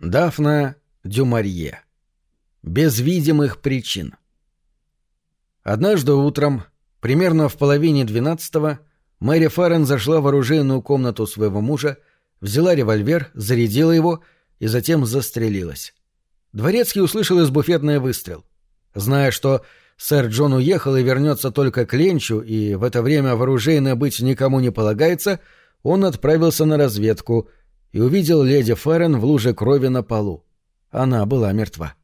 Дафна Дюмарье. Без видимых причин. Однажды утром, примерно в половине двенадцатого, Мэри Фарен зашла в оружейную комнату своего мужа, взяла револьвер, зарядила его и затем застрелилась. Дворецкий услышал из буфетной выстрел. Зная, что сэр Джон уехал и вернется только к Ленчу, и в это время вооружейно быть никому не полагается, он отправился на разведку — и увидел леди Феррен в луже крови на полу. Она была мертва.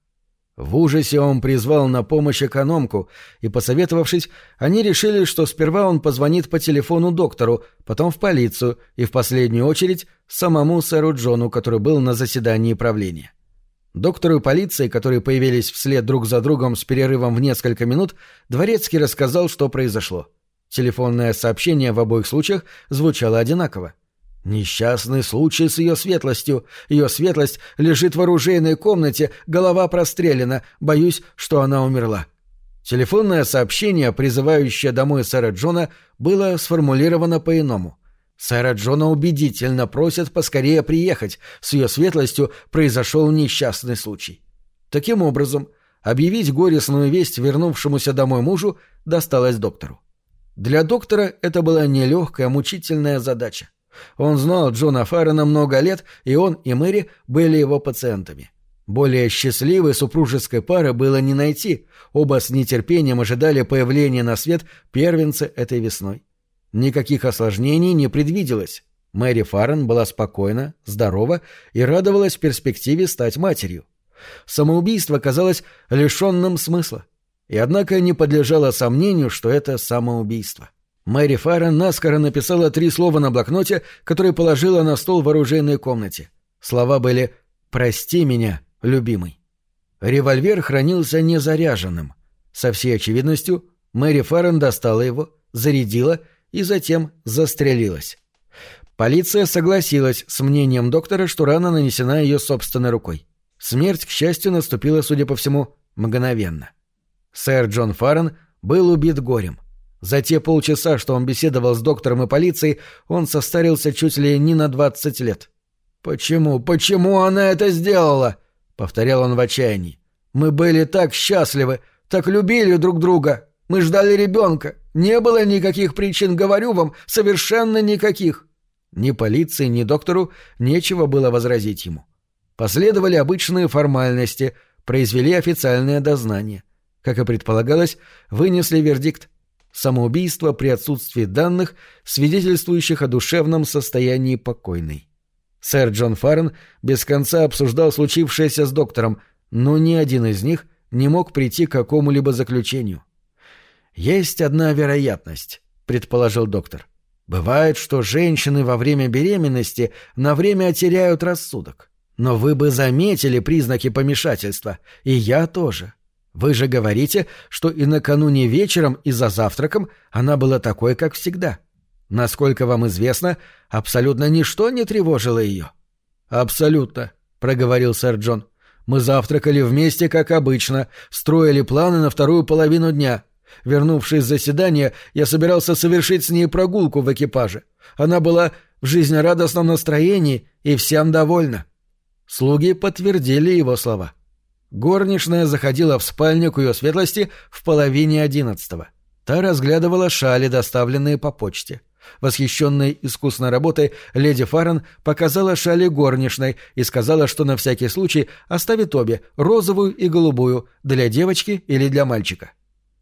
В ужасе он призвал на помощь экономку, и, посоветовавшись, они решили, что сперва он позвонит по телефону доктору, потом в полицию и, в последнюю очередь, самому сэру Джону, который был на заседании правления. Доктору и полиции, которые появились вслед друг за другом с перерывом в несколько минут, Дворецкий рассказал, что произошло. Телефонное сообщение в обоих случаях звучало одинаково — Несчастный случай с ее светлостью. Ее светлость лежит в оружейной комнате, голова прострелена. Боюсь, что она умерла. Телефонное сообщение, призывающее домой сэра Джона, было сформулировано по-иному. Сэра Джона убедительно просят поскорее приехать. С ее светлостью произошел несчастный случай. Таким образом, объявить горестную весть вернувшемуся домой мужу досталось доктору. Для доктора это была нелегкая, мучительная задача. Он знал Джона Фаррена много лет, и он и Мэри были его пациентами. Более счастливой супружеской пары было не найти. Оба с нетерпением ожидали появления на свет первенца этой весной. Никаких осложнений не предвиделось. Мэри Фаррен была спокойна, здорова и радовалась перспективе стать матерью. Самоубийство казалось лишенным смысла. И однако не подлежало сомнению, что это самоубийство. Мэри Фарен наскоро написала три слова на блокноте, который положила на стол в оружейной комнате. Слова были «Прости меня, любимый». Револьвер хранился незаряженным. Со всей очевидностью Мэри Фарен достала его, зарядила и затем застрелилась. Полиция согласилась с мнением доктора, что рана нанесена ее собственной рукой. Смерть, к счастью, наступила, судя по всему, мгновенно. Сэр Джон Фарен был убит горем. За те полчаса, что он беседовал с доктором и полицией, он состарился чуть ли не на двадцать лет. «Почему, почему она это сделала?» — повторял он в отчаянии. «Мы были так счастливы, так любили друг друга, мы ждали ребенка, не было никаких причин, говорю вам, совершенно никаких». Ни полиции, ни доктору нечего было возразить ему. Последовали обычные формальности, произвели официальное дознание. Как и предполагалось, вынесли вердикт — самоубийство при отсутствии данных, свидетельствующих о душевном состоянии покойной. Сэр Джон Фарн без конца обсуждал случившееся с доктором, но ни один из них не мог прийти к какому-либо заключению. «Есть одна вероятность», — предположил доктор. «Бывает, что женщины во время беременности на время теряют рассудок. Но вы бы заметили признаки помешательства, и я тоже. Вы же говорите, что и накануне вечером и за завтраком она была такой, как всегда. Насколько вам известно, абсолютно ничто не тревожило ее. Абсолютно, проговорил сэр Джон. Мы завтракали вместе, как обычно, строили планы на вторую половину дня. Вернувшись с заседания, я собирался совершить с ней прогулку в экипаже. Она была в жизнерадостном настроении и всем довольна. Слуги подтвердили его слова. Горничная заходила в спальню к ее светлости в половине одиннадцатого. Та разглядывала шали, доставленные по почте. Восхищенной искусной работой, леди Фарен показала шали горничной и сказала, что на всякий случай оставит обе, розовую и голубую, для девочки или для мальчика.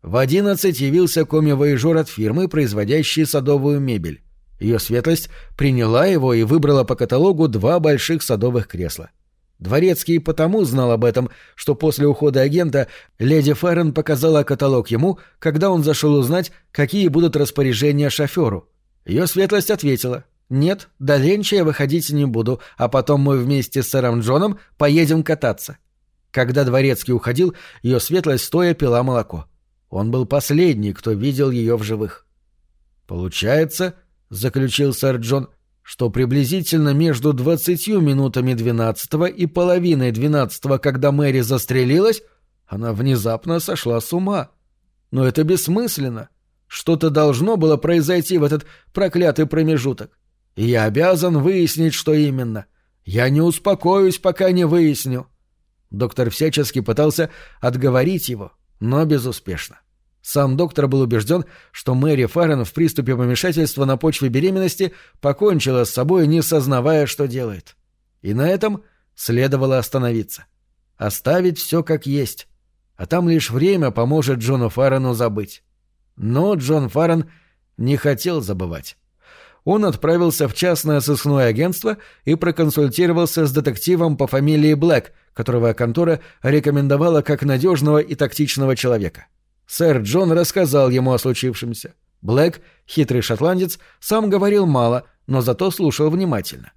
В одиннадцать явился комивоежор от фирмы, производящей садовую мебель. Ее светлость приняла его и выбрала по каталогу два больших садовых кресла. — Дворецкий потому знал об этом, что после ухода агента леди Феррен показала каталог ему, когда он зашел узнать, какие будут распоряжения шоферу. Ее светлость ответила «Нет, до Ленча я выходить не буду, а потом мы вместе с сэром Джоном поедем кататься». Когда Дворецкий уходил, ее светлость стоя пила молоко. Он был последний, кто видел ее в живых. «Получается, — заключил сэр Джон, — что приблизительно между двадцатью минутами двенадцатого и половиной двенадцатого, когда Мэри застрелилась, она внезапно сошла с ума. Но это бессмысленно. Что-то должно было произойти в этот проклятый промежуток. И я обязан выяснить, что именно. Я не успокоюсь, пока не выясню. Доктор всячески пытался отговорить его, но безуспешно. Сам доктор был убежден, что Мэри Фаррен в приступе помешательства на почве беременности покончила с собой, не сознавая, что делает. И на этом следовало остановиться. Оставить все как есть. А там лишь время поможет Джону Фаррену забыть. Но Джон Фаррен не хотел забывать. Он отправился в частное сыскное агентство и проконсультировался с детективом по фамилии Блэк, которого контора рекомендовала как надежного и тактичного человека. — Сэр Джон рассказал ему о случившемся. Блэк, хитрый шотландец, сам говорил мало, но зато слушал внимательно.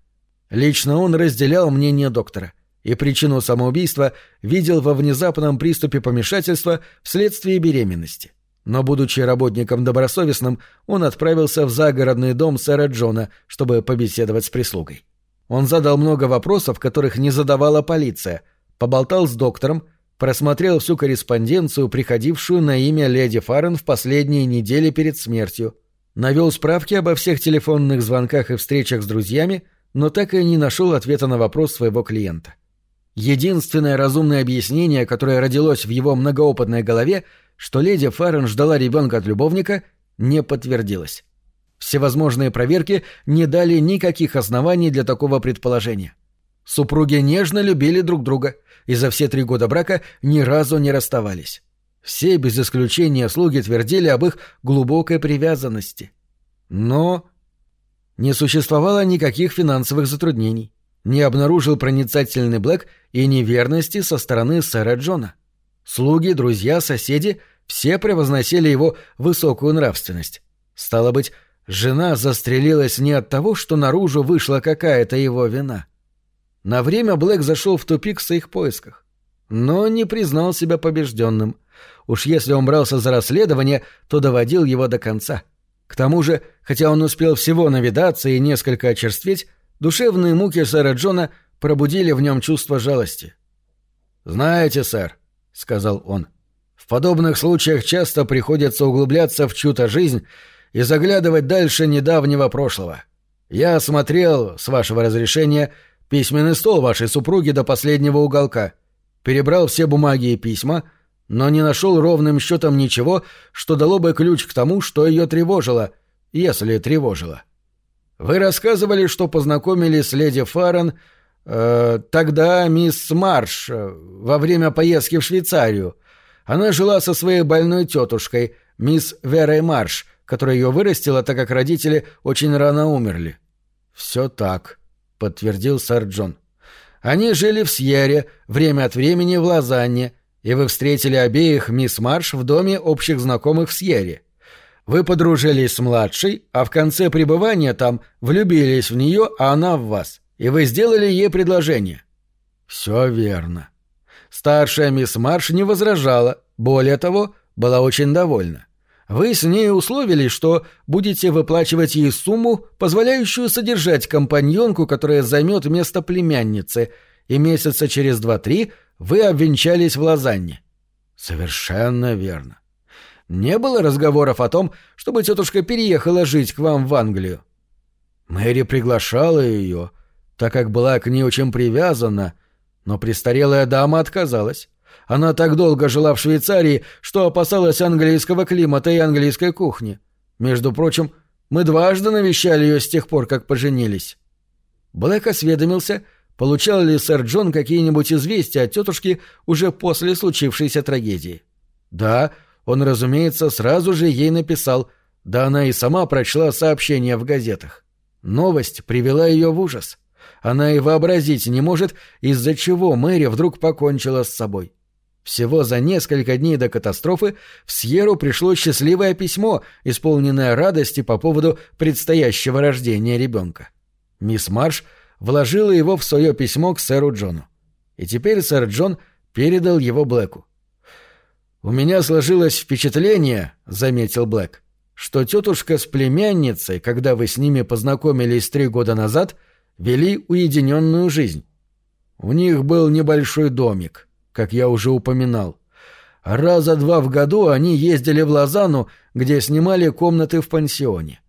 Лично он разделял мнение доктора и причину самоубийства видел во внезапном приступе помешательства вследствие беременности. Но, будучи работником добросовестным, он отправился в загородный дом сэра Джона, чтобы побеседовать с прислугой. Он задал много вопросов, которых не задавала полиция, поболтал с доктором, просмотрел всю корреспонденцию, приходившую на имя леди Фарен в последние недели перед смертью, навел справки обо всех телефонных звонках и встречах с друзьями, но так и не нашел ответа на вопрос своего клиента. Единственное разумное объяснение, которое родилось в его многоопытной голове, что леди Фарен ждала ребенка от любовника, не подтвердилось. Всевозможные проверки не дали никаких оснований для такого предположения. Супруги нежно любили друг друга – и за все три года брака ни разу не расставались. Все без исключения слуги твердили об их глубокой привязанности. Но не существовало никаких финансовых затруднений. Не обнаружил проницательный Блэк и неверности со стороны сэра Джона. Слуги, друзья, соседи все превозносили его высокую нравственность. Стало быть, жена застрелилась не от того, что наружу вышла какая-то его вина — на время Блэк зашел в тупик в своих поисках, но не признал себя побежденным. Уж если он брался за расследование, то доводил его до конца. К тому же, хотя он успел всего навидаться и несколько очерстветь, душевные муки сэра Джона пробудили в нем чувство жалости. «Знаете, сэр», — сказал он, — «в подобных случаях часто приходится углубляться в чью-то жизнь и заглядывать дальше недавнего прошлого. Я смотрел, с вашего разрешения, — Письменный стол вашей супруги до последнего уголка. Перебрал все бумаги и письма, но не нашел ровным счетом ничего, что дало бы ключ к тому, что ее тревожило, если тревожило. Вы рассказывали, что познакомились с леди Фарен э, тогда мисс Марш э, во время поездки в Швейцарию. Она жила со своей больной тетушкой, мисс Верой Марш, которая ее вырастила, так как родители очень рано умерли. Все так. — подтвердил сэр Джон. «Они жили в Сьерре, время от времени в Лозанне, и вы встретили обеих мисс Марш в доме общих знакомых в Сьерре. Вы подружились с младшей, а в конце пребывания там влюбились в нее, а она в вас, и вы сделали ей предложение». «Все верно». Старшая мисс Марш не возражала, более того, была очень довольна. Вы с ней условились, что будете выплачивать ей сумму, позволяющую содержать компаньонку, которая займет место племянницы, и месяца через два-три вы обвенчались в лазанье. Совершенно верно. Не было разговоров о том, чтобы тетушка переехала жить к вам в Англию. Мэри приглашала ее, так как была к ней очень привязана, но престарелая дама отказалась. Она так долго жила в Швейцарии, что опасалась английского климата и английской кухни. Между прочим, мы дважды навещали ее с тех пор, как поженились». Блэк осведомился, получал ли сэр Джон какие-нибудь известия от тетушки уже после случившейся трагедии. «Да, он, разумеется, сразу же ей написал, да она и сама прочла сообщения в газетах. Новость привела ее в ужас. Она и вообразить не может, из-за чего Мэри вдруг покончила с собой. Всего за несколько дней до катастрофы в Сьеру пришло счастливое письмо, исполненное радости по поводу предстоящего рождения ребенка. Мисс Марш вложила его в свое письмо к сэру Джону. И теперь сэр Джон передал его Блэку. «У меня сложилось впечатление», — заметил Блэк, «что тетушка с племянницей, когда вы с ними познакомились три года назад, вели уединенную жизнь. У них был небольшой домик как я уже упоминал. Раза два в году они ездили в Лозанну, где снимали комнаты в пансионе.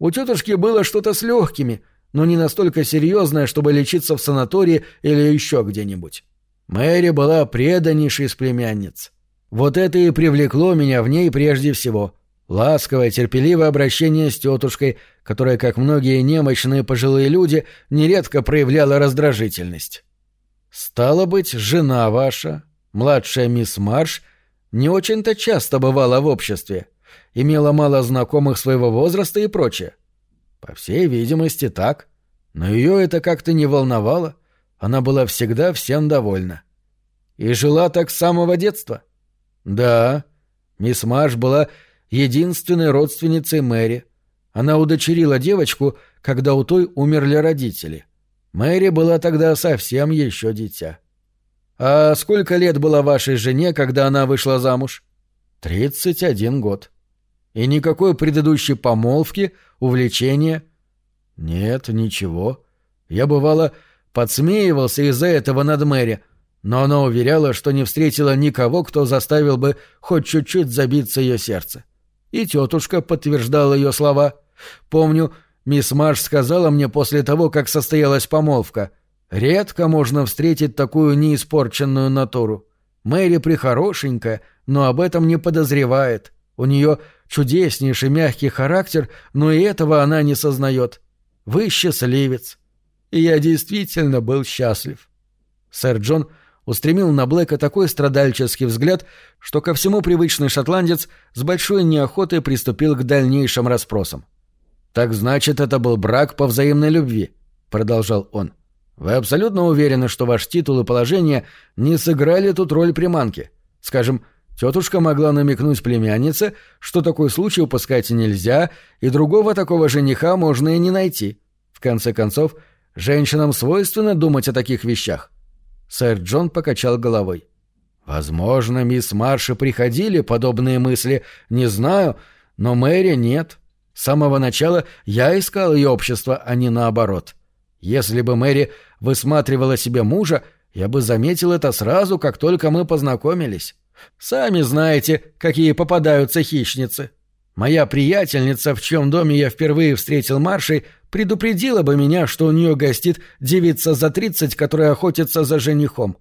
У тетушки было что-то с легкими, но не настолько серьезное, чтобы лечиться в санатории или еще где-нибудь. Мэри была преданнейшей из племянниц. Вот это и привлекло меня в ней прежде всего. Ласковое, терпеливое обращение с тетушкой, которая, как многие немощные пожилые люди, нередко проявляла раздражительность. Стало быть, жена ваша, младшая мисс Марш, не очень-то часто бывала в обществе, имела мало знакомых своего возраста и прочее. По всей видимости, так. Но ее это как-то не волновало. Она была всегда всем довольна. И жила так с самого детства. Да, мисс Марш была единственной родственницей Мэри. Она удочерила девочку, когда у той умерли родители — Мэри была тогда совсем еще дитя. А сколько лет было вашей жене, когда она вышла замуж? Тридцать один год. И никакой предыдущей помолвки, увлечения? Нет, ничего. Я, бывало, подсмеивался из-за этого над Мэри, но она уверяла, что не встретила никого, кто заставил бы хоть чуть-чуть забиться ее сердце. И тетушка подтверждала ее слова. Помню, Мисс Марш сказала мне после того, как состоялась помолвка. Редко можно встретить такую неиспорченную натуру. Мэри прихорошенькая, но об этом не подозревает. У нее чудеснейший мягкий характер, но и этого она не сознает. Вы счастливец. И я действительно был счастлив. Сэр Джон устремил на Блэка такой страдальческий взгляд, что ко всему привычный шотландец с большой неохотой приступил к дальнейшим расспросам. — «Так значит, это был брак по взаимной любви», — продолжал он. «Вы абсолютно уверены, что ваш титул и положение не сыграли тут роль приманки? Скажем, тетушка могла намекнуть племяннице, что такой случай упускать нельзя, и другого такого жениха можно и не найти. В конце концов, женщинам свойственно думать о таких вещах». Сэр Джон покачал головой. «Возможно, мисс Марша приходили подобные мысли, не знаю, но Мэри нет». С самого начала я искал ее общество, а не наоборот. Если бы Мэри высматривала себе мужа, я бы заметил это сразу, как только мы познакомились. Сами знаете, какие попадаются хищницы. Моя приятельница, в чем доме я впервые встретил Маршей, предупредила бы меня, что у нее гостит девица за тридцать, которая охотится за женихом.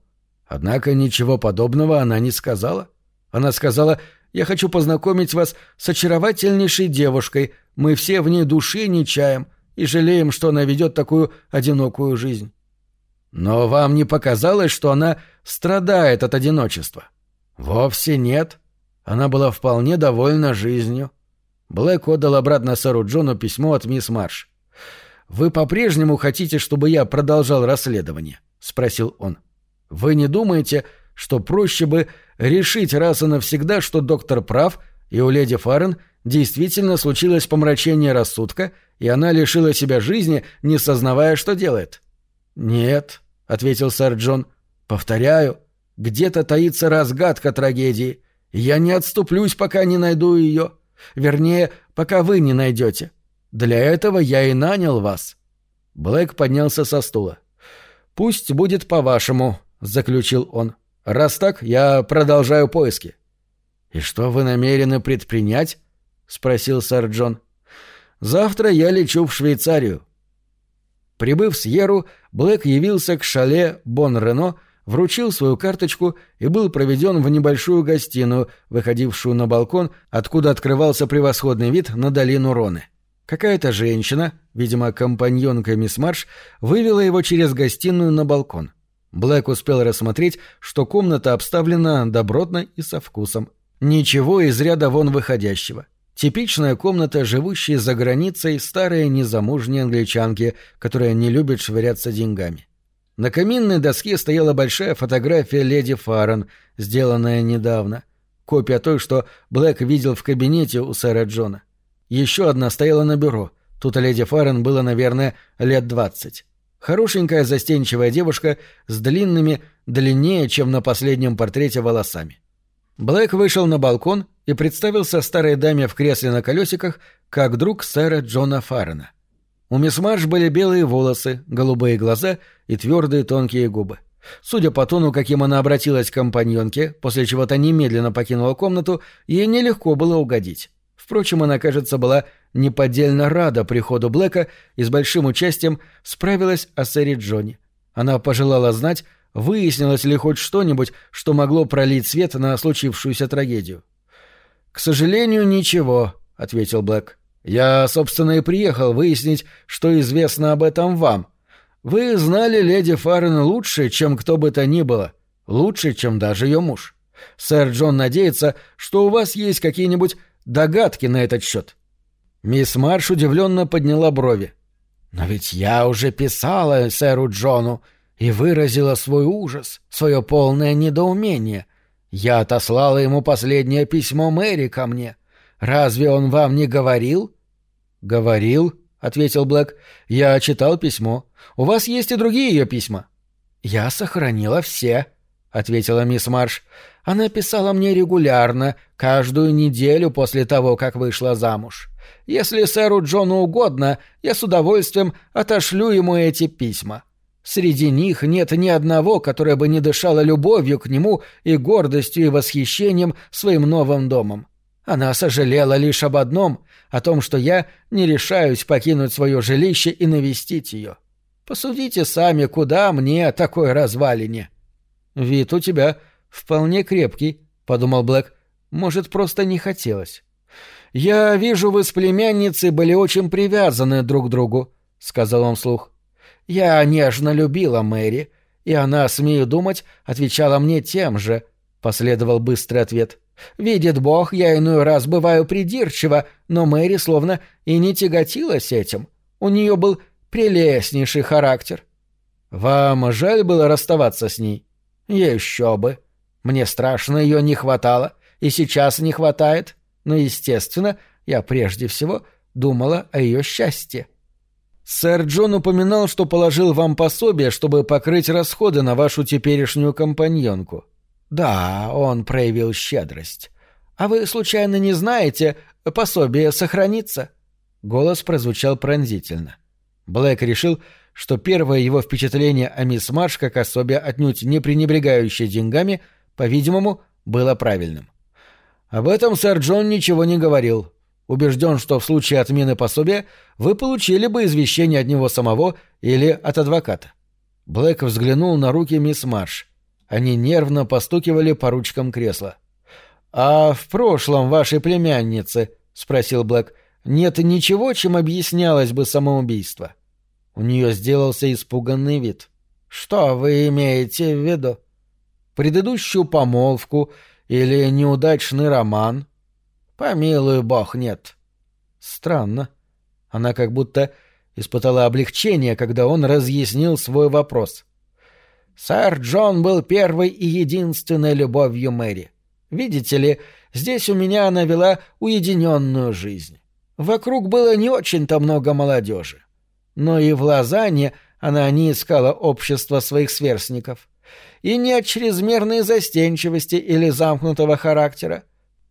Однако ничего подобного она не сказала. Она сказала, «Я хочу познакомить вас с очаровательнейшей девушкой, мы все в ней души не чаем и жалеем, что она ведет такую одинокую жизнь. Но вам не показалось, что она страдает от одиночества? Вовсе нет. Она была вполне довольна жизнью. Блэк отдал обратно сэру Джону письмо от мисс Марш. «Вы по-прежнему хотите, чтобы я продолжал расследование?» — спросил он. «Вы не думаете, что проще бы решить раз и навсегда, что доктор прав, и у леди Фарен Действительно случилось помрачение рассудка, и она лишила себя жизни, не сознавая, что делает. «Нет», — ответил сэр Джон, — «повторяю, где-то таится разгадка трагедии. Я не отступлюсь, пока не найду ее. Вернее, пока вы не найдете. Для этого я и нанял вас». Блэк поднялся со стула. «Пусть будет по-вашему», — заключил он. «Раз так, я продолжаю поиски». «И что вы намерены предпринять?» — спросил сэр Джон. «Завтра я лечу в Швейцарию». Прибыв с Еру, Блэк явился к шале Бон-Рено, вручил свою карточку и был проведен в небольшую гостиную, выходившую на балкон, откуда открывался превосходный вид на долину Роны. Какая-то женщина, видимо, компаньонка мисс Марш, вывела его через гостиную на балкон. Блэк успел рассмотреть, что комната обставлена добротно и со вкусом. Ничего из ряда вон выходящего. Типичная комната, живущей за границей, старые незамужние англичанки, которые не любят швыряться деньгами. На каминной доске стояла большая фотография леди Фарен, сделанная недавно. Копия той, что Блэк видел в кабинете у сэра Джона. Еще одна стояла на бюро. Тут леди Фарен было, наверное, лет двадцать. Хорошенькая застенчивая девушка с длинными, длиннее, чем на последнем портрете, волосами. Блэк вышел на балкон и представился старой даме в кресле на колесиках, как друг сэра Джона Фаррена. У мисс Марш были белые волосы, голубые глаза и твердые тонкие губы. Судя по тону, каким она обратилась к компаньонке, после чего та немедленно покинула комнату, ей нелегко было угодить. Впрочем, она, кажется, была неподдельно рада приходу Блэка и с большим участием справилась о сэре Джонни. Она пожелала знать, выяснилось ли хоть что-нибудь, что могло пролить свет на случившуюся трагедию. «К сожалению, ничего», — ответил Блэк. «Я, собственно, и приехал выяснить, что известно об этом вам. Вы знали леди Фаррен лучше, чем кто бы то ни было, лучше, чем даже ее муж. Сэр Джон надеется, что у вас есть какие-нибудь догадки на этот счет». Мисс Марш удивленно подняла брови. «Но ведь я уже писала сэру Джону и выразила свой ужас, свое полное недоумение», я отослала ему последнее письмо Мэри ко мне. Разве он вам не говорил? Говорил, ответил Блэк. Я читал письмо. У вас есть и другие ее письма. Я сохранила все, ответила мисс Марш. Она писала мне регулярно, каждую неделю после того, как вышла замуж. Если сэру Джону угодно, я с удовольствием отошлю ему эти письма. Среди них нет ни одного, которое бы не дышало любовью к нему и гордостью и восхищением своим новым домом. Она сожалела лишь об одном — о том, что я не решаюсь покинуть свое жилище и навестить ее. Посудите сами, куда мне такое развалине. — Вид у тебя вполне крепкий, — подумал Блэк. — Может, просто не хотелось. — Я вижу, вы с племянницей были очень привязаны друг к другу, — сказал он вслух. «Я нежно любила Мэри, и она, смею думать, отвечала мне тем же», — последовал быстрый ответ. «Видит Бог, я иной раз бываю придирчива, но Мэри словно и не тяготилась этим. У нее был прелестнейший характер». «Вам жаль было расставаться с ней?» «Еще бы. Мне страшно ее не хватало, и сейчас не хватает, но, естественно, я прежде всего думала о ее счастье». Сэр Джон упоминал, что положил вам пособие, чтобы покрыть расходы на вашу теперешнюю компаньонку. Да, он проявил щедрость. А вы случайно не знаете, пособие сохранится? Голос прозвучал пронзительно. Блэк решил, что первое его впечатление о мисс Марш как особе отнюдь не пренебрегающей деньгами, по-видимому, было правильным. Об этом сэр Джон ничего не говорил, убежден, что в случае отмены пособия вы получили бы извещение от него самого или от адвоката. Блэк взглянул на руки мисс Марш. Они нервно постукивали по ручкам кресла. «А в прошлом вашей племяннице — спросил Блэк, — нет ничего, чем объяснялось бы самоубийство?» У нее сделался испуганный вид. «Что вы имеете в виду?» «Предыдущую помолвку или неудачный роман?» Помилуй бог, нет. Странно. Она как будто испытала облегчение, когда он разъяснил свой вопрос. Сэр Джон был первой и единственной любовью Мэри. Видите ли, здесь у меня она вела уединенную жизнь. Вокруг было не очень-то много молодежи. Но и в Лозанне она не искала общества своих сверстников. И не от чрезмерной застенчивости или замкнутого характера.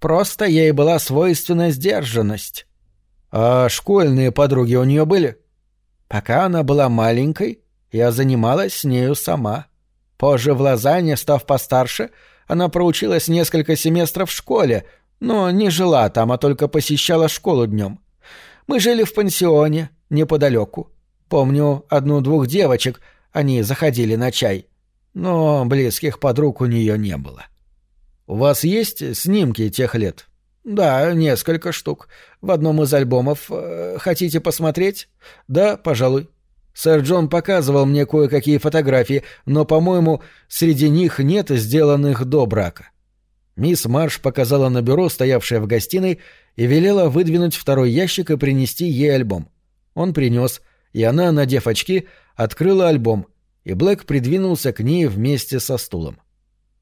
Просто ей была свойственна сдержанность. А школьные подруги у нее были? Пока она была маленькой, я занималась с нею сама. Позже в Лозанне, став постарше, она проучилась несколько семестров в школе, но не жила там, а только посещала школу днем. Мы жили в пансионе, неподалеку. Помню одну-двух девочек, они заходили на чай. Но близких подруг у нее не было. У вас есть снимки тех лет? Да, несколько штук. В одном из альбомов. Э, хотите посмотреть? Да, пожалуй. Сэр Джон показывал мне кое-какие фотографии, но, по-моему, среди них нет сделанных до брака. Мисс Марш показала на бюро, стоявшее в гостиной, и велела выдвинуть второй ящик и принести ей альбом. Он принес, и она, надев очки, открыла альбом, и Блэк придвинулся к ней вместе со стулом.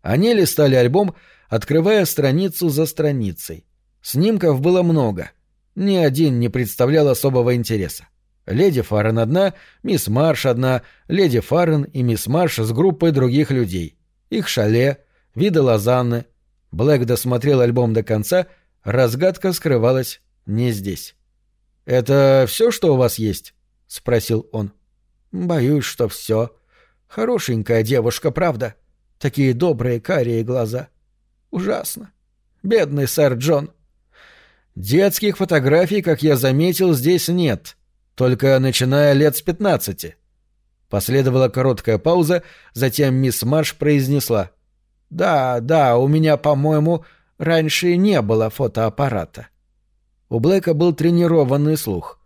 Они листали альбом, открывая страницу за страницей. Снимков было много. Ни один не представлял особого интереса. Леди Фаррен одна, мисс Марш одна, леди Фаррен и мисс Марш с группой других людей. Их шале, виды лозанны. Блэк досмотрел альбом до конца, разгадка скрывалась не здесь. «Это все, что у вас есть?» — спросил он. «Боюсь, что все. Хорошенькая девушка, правда?» Такие добрые карие глаза. Ужасно. Бедный сэр Джон. Детских фотографий, как я заметил, здесь нет. Только начиная лет с пятнадцати. Последовала короткая пауза, затем мисс Марш произнесла. «Да, да, у меня, по-моему, раньше не было фотоаппарата». У Блэка был тренированный слух.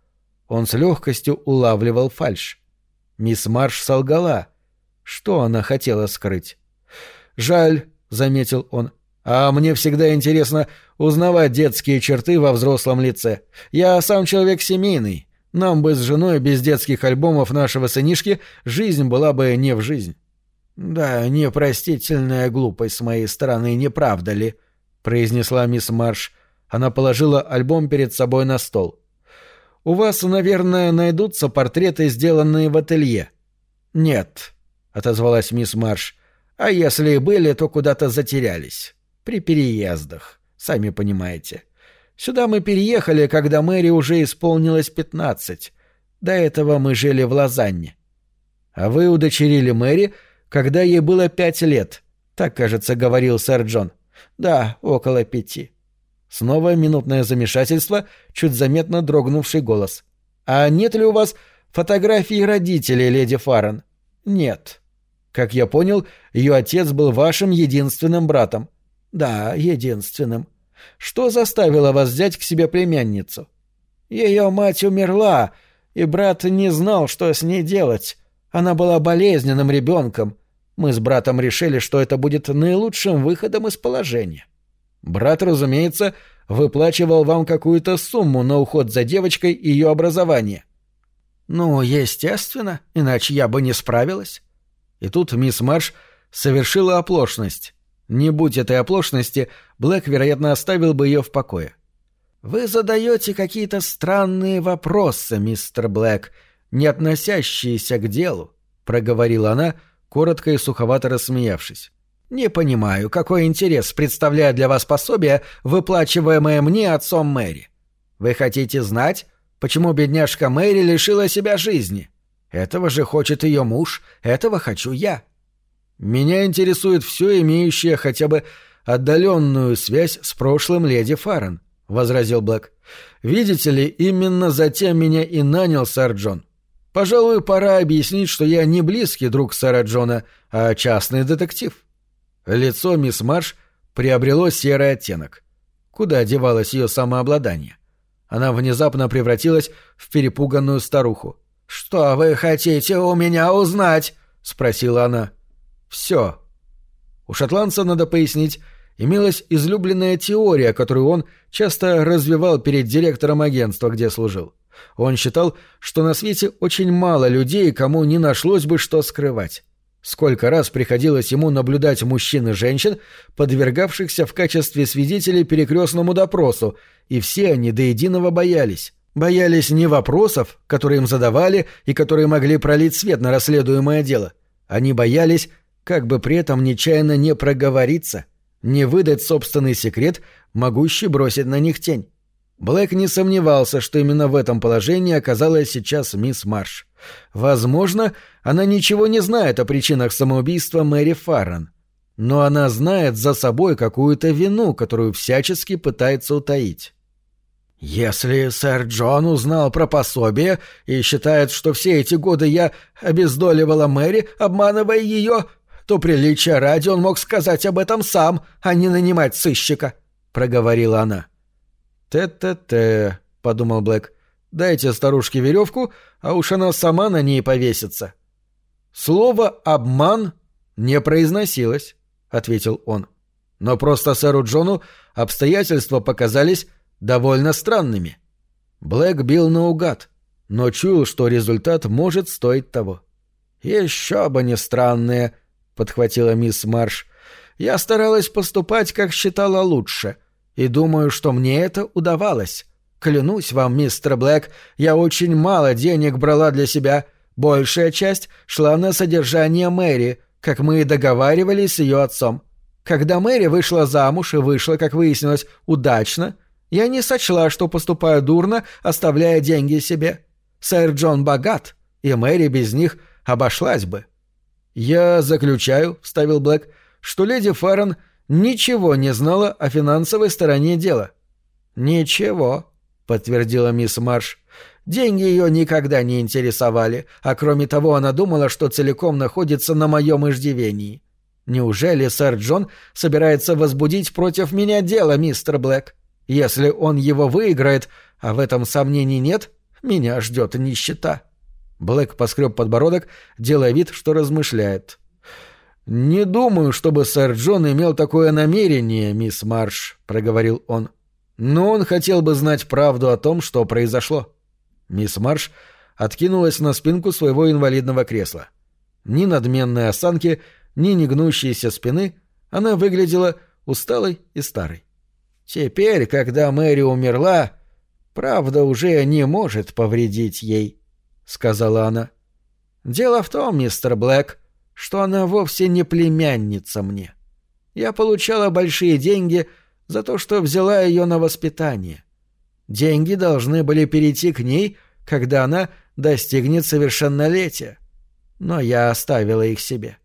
Он с легкостью улавливал фальшь. Мисс Марш солгала. Что она хотела скрыть? Жаль, — заметил он. «А мне всегда интересно узнавать детские черты во взрослом лице. Я сам человек семейный. Нам бы с женой без детских альбомов нашего сынишки жизнь была бы не в жизнь». «Да, непростительная глупость с моей стороны, не правда ли?» — произнесла мисс Марш. Она положила альбом перед собой на стол. «У вас, наверное, найдутся портреты, сделанные в ателье». «Нет», — отозвалась мисс Марш. — а если и были, то куда-то затерялись. При переездах, сами понимаете. Сюда мы переехали, когда Мэри уже исполнилось пятнадцать. До этого мы жили в Лозанне. А вы удочерили Мэри, когда ей было пять лет. Так, кажется, говорил сэр Джон. Да, около пяти. Снова минутное замешательство, чуть заметно дрогнувший голос. А нет ли у вас фотографии родителей, леди Фарен? Нет. Как я понял, ее отец был вашим единственным братом. Да, единственным. Что заставило вас взять к себе племянницу? Ее мать умерла, и брат не знал, что с ней делать. Она была болезненным ребенком. Мы с братом решили, что это будет наилучшим выходом из положения. Брат, разумеется, выплачивал вам какую-то сумму на уход за девочкой и ее образование. Ну, естественно, иначе я бы не справилась. И тут мисс Марш совершила оплошность. Не будь этой оплошности, Блэк, вероятно, оставил бы ее в покое. «Вы задаете какие-то странные вопросы, мистер Блэк, не относящиеся к делу», — проговорила она, коротко и суховато рассмеявшись. «Не понимаю, какой интерес представляет для вас пособие, выплачиваемое мне отцом Мэри. Вы хотите знать, почему бедняжка Мэри лишила себя жизни?» Этого же хочет ее муж, этого хочу я. Меня интересует все имеющее хотя бы отдаленную связь с прошлым леди Фарен, — возразил Блэк. «Видите ли, именно затем меня и нанял сэр Джон. Пожалуй, пора объяснить, что я не близкий друг сэра Джона, а частный детектив». Лицо мисс Марш приобрело серый оттенок. Куда девалось ее самообладание? Она внезапно превратилась в перепуганную старуху. «Что вы хотите у меня узнать?» — спросила она. «Все». У шотландца, надо пояснить, имелась излюбленная теория, которую он часто развивал перед директором агентства, где служил. Он считал, что на свете очень мало людей, кому не нашлось бы что скрывать. Сколько раз приходилось ему наблюдать мужчин и женщин, подвергавшихся в качестве свидетелей перекрестному допросу, и все они до единого боялись боялись не вопросов, которые им задавали и которые могли пролить свет на расследуемое дело. Они боялись, как бы при этом нечаянно не проговориться, не выдать собственный секрет, могущий бросить на них тень. Блэк не сомневался, что именно в этом положении оказалась сейчас мисс Марш. Возможно, она ничего не знает о причинах самоубийства Мэри Фаррен. Но она знает за собой какую-то вину, которую всячески пытается утаить. Если сэр Джон узнал про пособие и считает, что все эти годы я обездоливала Мэри, обманывая ее, то приличия ради он мог сказать об этом сам, а не нанимать сыщика», — проговорила она. «Т-т-т», — подумал Блэк, — «дайте старушке веревку, а уж она сама на ней повесится». «Слово «обман» не произносилось», — ответил он. «Но просто сэру Джону обстоятельства показались довольно странными. Блэк бил наугад, но чуял, что результат может стоить того. «Еще бы не странные», — подхватила мисс Марш. «Я старалась поступать, как считала лучше, и думаю, что мне это удавалось. Клянусь вам, мистер Блэк, я очень мало денег брала для себя. Большая часть шла на содержание Мэри, как мы и договаривались с ее отцом. Когда Мэри вышла замуж и вышла, как выяснилось, удачно, — я не сочла, что поступаю дурно, оставляя деньги себе. Сэр Джон богат, и Мэри без них обошлась бы». «Я заключаю», — вставил Блэк, — «что леди Фаррен ничего не знала о финансовой стороне дела». «Ничего», — подтвердила мисс Марш. «Деньги ее никогда не интересовали, а кроме того она думала, что целиком находится на моем иждивении. Неужели сэр Джон собирается возбудить против меня дело, мистер Блэк?» Если он его выиграет, а в этом сомнений нет, меня ждет нищета». Блэк поскреб подбородок, делая вид, что размышляет. «Не думаю, чтобы сэр Джон имел такое намерение, мисс Марш», — проговорил он. «Но он хотел бы знать правду о том, что произошло». Мисс Марш откинулась на спинку своего инвалидного кресла. Ни надменной осанки, ни негнущейся спины она выглядела усталой и старой. Теперь, когда Мэри умерла, правда уже не может повредить ей», — сказала она. «Дело в том, мистер Блэк, что она вовсе не племянница мне. Я получала большие деньги за то, что взяла ее на воспитание. Деньги должны были перейти к ней, когда она достигнет совершеннолетия. Но я оставила их себе.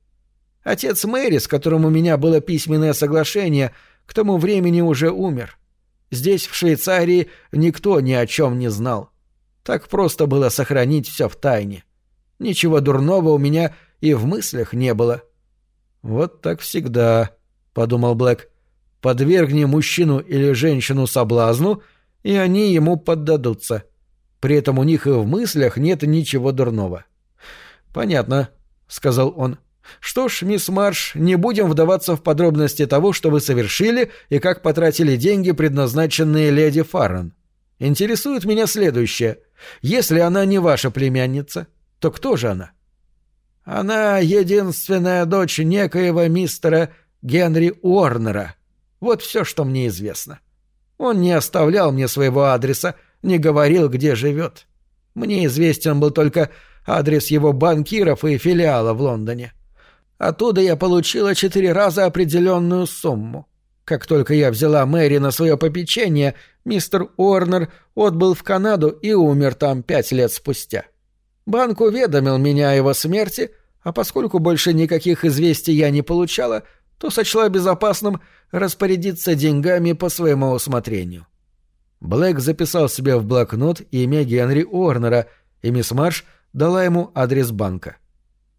Отец Мэри, с которым у меня было письменное соглашение — к тому времени уже умер. Здесь, в Швейцарии, никто ни о чем не знал. Так просто было сохранить все в тайне. Ничего дурного у меня и в мыслях не было. Вот так всегда, подумал Блэк. Подвергни мужчину или женщину соблазну, и они ему поддадутся. При этом у них и в мыслях нет ничего дурного. Понятно, сказал он. Что ж, мисс Марш, не будем вдаваться в подробности того, что вы совершили и как потратили деньги, предназначенные леди Фаррен. Интересует меня следующее. Если она не ваша племянница, то кто же она? Она единственная дочь некоего мистера Генри Уорнера. Вот все, что мне известно. Он не оставлял мне своего адреса, не говорил, где живет. Мне известен был только адрес его банкиров и филиала в Лондоне. — Оттуда я получила четыре раза определенную сумму. Как только я взяла Мэри на свое попечение, мистер Уорнер отбыл в Канаду и умер там пять лет спустя. Банк уведомил меня о его смерти, а поскольку больше никаких известий я не получала, то сочла безопасным распорядиться деньгами по своему усмотрению. Блэк записал себе в блокнот имя Генри Уорнера, и мисс Марш дала ему адрес банка.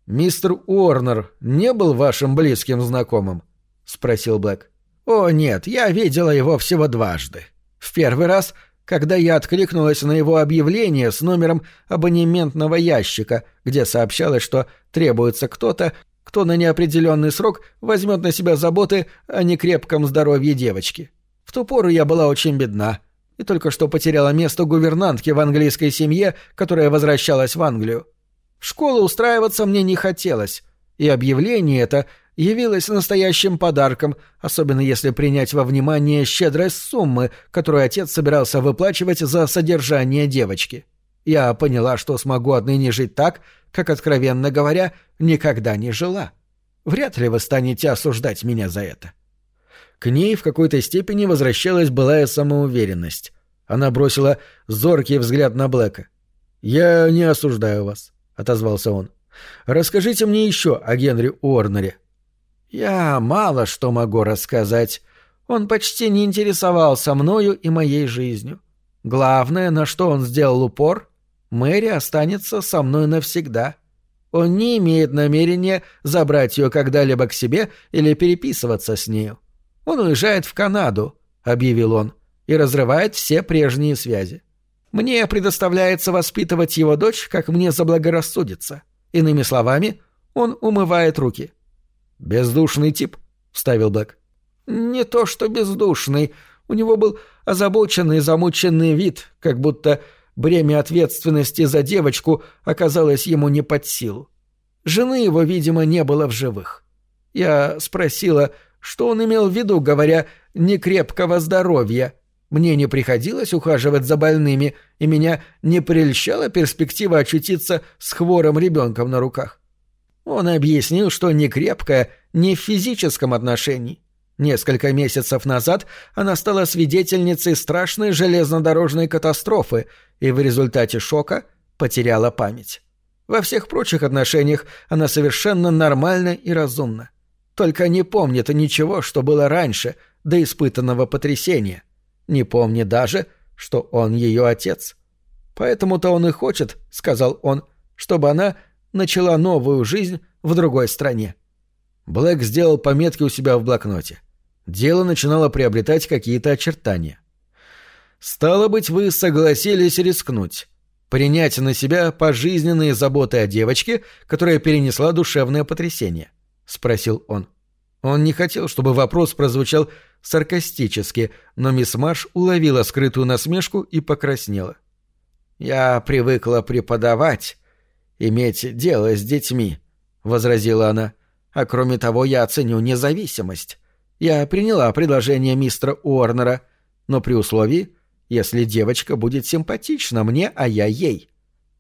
«Мистер Уорнер не был вашим близким знакомым?» — спросил Блэк. «О, нет, я видела его всего дважды. В первый раз, когда я откликнулась на его объявление с номером абонементного ящика, где сообщалось, что требуется кто-то, кто на неопределенный срок возьмет на себя заботы о некрепком здоровье девочки. В ту пору я была очень бедна» и только что потеряла место гувернантки в английской семье, которая возвращалась в Англию. Школу устраиваться мне не хотелось, и объявление это явилось настоящим подарком, особенно если принять во внимание щедрость суммы, которую отец собирался выплачивать за содержание девочки. Я поняла, что смогу отныне жить так, как, откровенно говоря, никогда не жила. Вряд ли вы станете осуждать меня за это. К ней в какой-то степени возвращалась былая самоуверенность. Она бросила зоркий взгляд на Блэка. «Я не осуждаю вас. — отозвался он. «Расскажите мне еще о Генри Орнере. «Я мало что могу рассказать. Он почти не интересовался мною и моей жизнью. Главное, на что он сделал упор, Мэри останется со мной навсегда. Он не имеет намерения забрать ее когда-либо к себе или переписываться с нею. Он уезжает в Канаду», — объявил он, — «и разрывает все прежние связи». Мне предоставляется воспитывать его дочь, как мне заблагорассудится. Иными словами, он умывает руки. «Бездушный тип», — вставил Блэк. «Не то что бездушный. У него был озабоченный, замученный вид, как будто бремя ответственности за девочку оказалось ему не под силу. Жены его, видимо, не было в живых. Я спросила, что он имел в виду, говоря «некрепкого здоровья», мне не приходилось ухаживать за больными, и меня не прельщала перспектива очутиться с хворым ребенком на руках. Он объяснил, что не крепкая не в физическом отношении. Несколько месяцев назад она стала свидетельницей страшной железнодорожной катастрофы и в результате шока потеряла память. Во всех прочих отношениях она совершенно нормальна и разумна. Только не помнит ничего, что было раньше, до испытанного потрясения не помня даже, что он ее отец. Поэтому-то он и хочет, — сказал он, — чтобы она начала новую жизнь в другой стране. Блэк сделал пометки у себя в блокноте. Дело начинало приобретать какие-то очертания. «Стало быть, вы согласились рискнуть, принять на себя пожизненные заботы о девочке, которая перенесла душевное потрясение?» — спросил он. Он не хотел, чтобы вопрос прозвучал саркастически, но мисс Маш уловила скрытую насмешку и покраснела. «Я привыкла преподавать, иметь дело с детьми», — возразила она. «А кроме того, я оценю независимость. Я приняла предложение мистера Уорнера, но при условии, если девочка будет симпатична мне, а я ей.